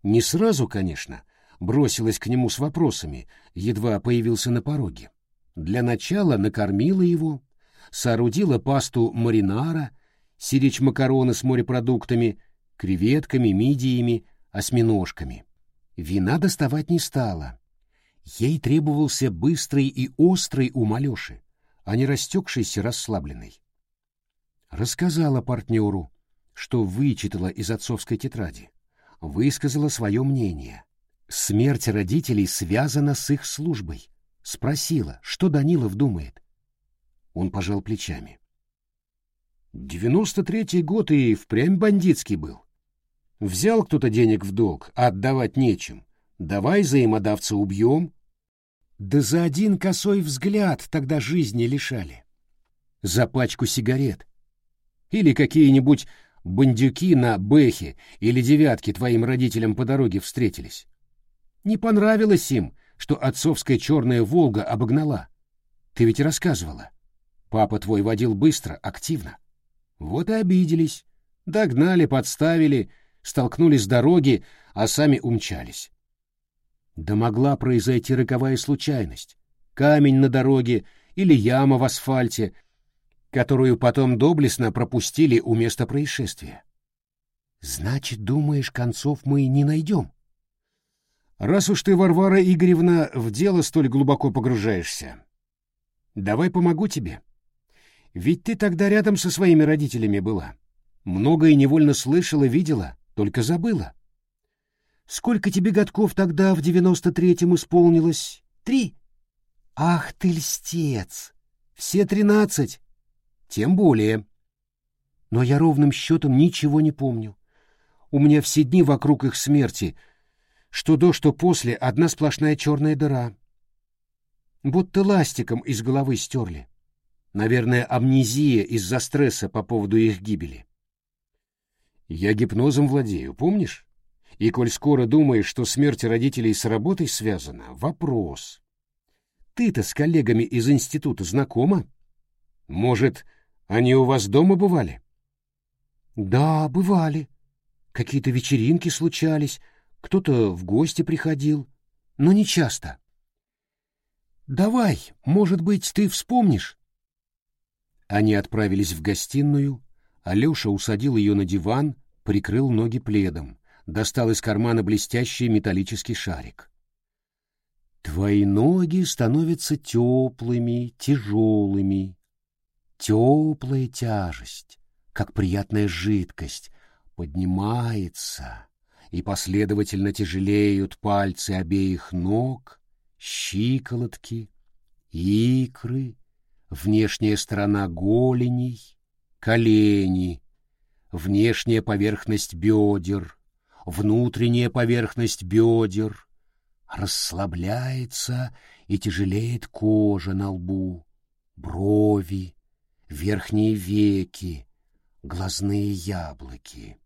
Не сразу, конечно, бросилась к нему с вопросами, едва появился на пороге. Для начала накормила его, соорудила пасту маринара, сирич макароны с морепродуктами, креветками, мидиями, осьминожками. Вина доставать не стала. Ей требовался быстрый и острый ум Алеши, а не растекшийся расслабленный. Рассказала партнеру, что вычитала из отцовской тетради, высказала свое мнение. Смерть родителей связана с их службой. Спросила, что Данилов думает. Он пожал плечами. Девяносто третий год и впрямь бандитский был. Взял кто-то денег в долг, а отдавать нечем. Давай взаимодавца убьем. Да за один косой взгляд тогда жизни лишали. За пачку сигарет. Или какие-нибудь бандюки на Бэхе или девятке твоим родителям по дороге встретились. Не понравилось им, что отцовская черная «Волга» обогнала. Ты ведь рассказывала. Папа твой водил быстро, активно. Вот и обиделись. Догнали, подставили, столкнулись с дороги, а сами умчались. Да могла произойти роковая случайность. Камень на дороге или яма в асфальте, которую потом доблестно пропустили у места происшествия. Значит, думаешь, концов мы не найдем? Раз уж ты, Варвара Игоревна, в дело столь глубоко погружаешься, давай помогу тебе. Ведь ты тогда рядом со своими родителями была. Многое невольно слышала, видела, только забыла. Сколько тебе годков тогда в девяносто третьем исполнилось? Три? Ах ты льстец! Все тринадцать. Тем более. Но я ровным счетом ничего не помню. У меня все дни вокруг их смерти — что до, что после одна сплошная черная дыра. Будто ластиком из головы стерли. Наверное, амнезия из-за стресса по поводу их гибели. Я гипнозом владею, помнишь? И коль скоро думаешь, что смерть родителей с работой связана, вопрос. Ты-то с коллегами из института знакома? Может, они у вас дома бывали? Да, бывали. Какие-то вечеринки случались, кто-то в гости приходил, но не часто. «Давай, может быть, ты вспомнишь?» Они отправились в гостиную, Алеша усадил ее на диван, прикрыл ноги пледом, достал из кармана блестящий металлический шарик. «Твои ноги становятся теплыми, тяжелыми. Теплая тяжесть, как приятная жидкость, поднимается, и последовательно тяжелеют пальцы обеих ног, щиколотки, икры, внешняя сторона голеней, колени, внешняя поверхность бедер, внутренняя поверхность бедер, расслабляется и тяжелеет кожа на лбу, брови, верхние веки, глазные яблоки.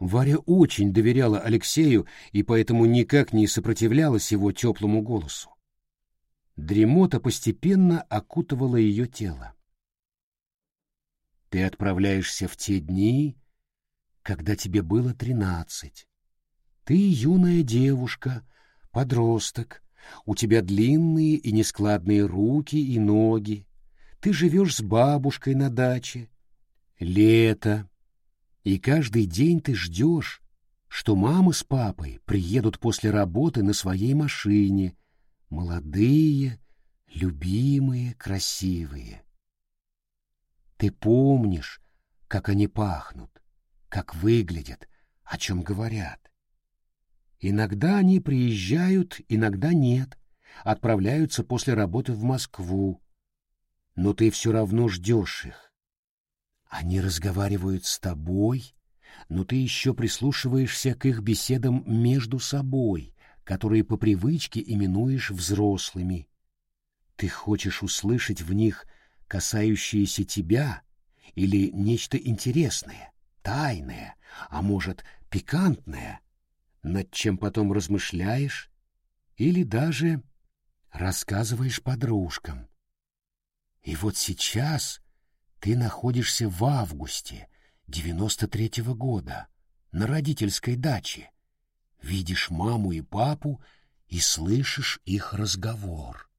Варя очень доверяла Алексею и поэтому никак не сопротивлялась его теплому голосу. Дремота постепенно окутывала ее тело. Ты отправляешься в те дни, когда тебе было тринадцать. Ты юная девушка, подросток, у тебя длинные и нескладные руки и ноги, ты живешь с бабушкой на даче. Лето, и каждый день ты ждешь, что мама с папой приедут после работы на своей машине, молодые, любимые, красивые. Ты помнишь, как они пахнут, как выглядят, о чем говорят. Иногда они приезжают, иногда нет, отправляются после работы в Москву, но ты все равно ждешь их. Они разговаривают с тобой, но ты еще прислушиваешься к их беседам между собой, которые по привычке именуешь взрослыми. Ты хочешь услышать в них касающиеся тебя или нечто интересное, тайное, а может, пикантное, над чем потом размышляешь или даже рассказываешь подружкам. И вот сейчас ты находишься в августе девяносто третьего года на родительской даче, видишь маму и папу и слышишь их разговор.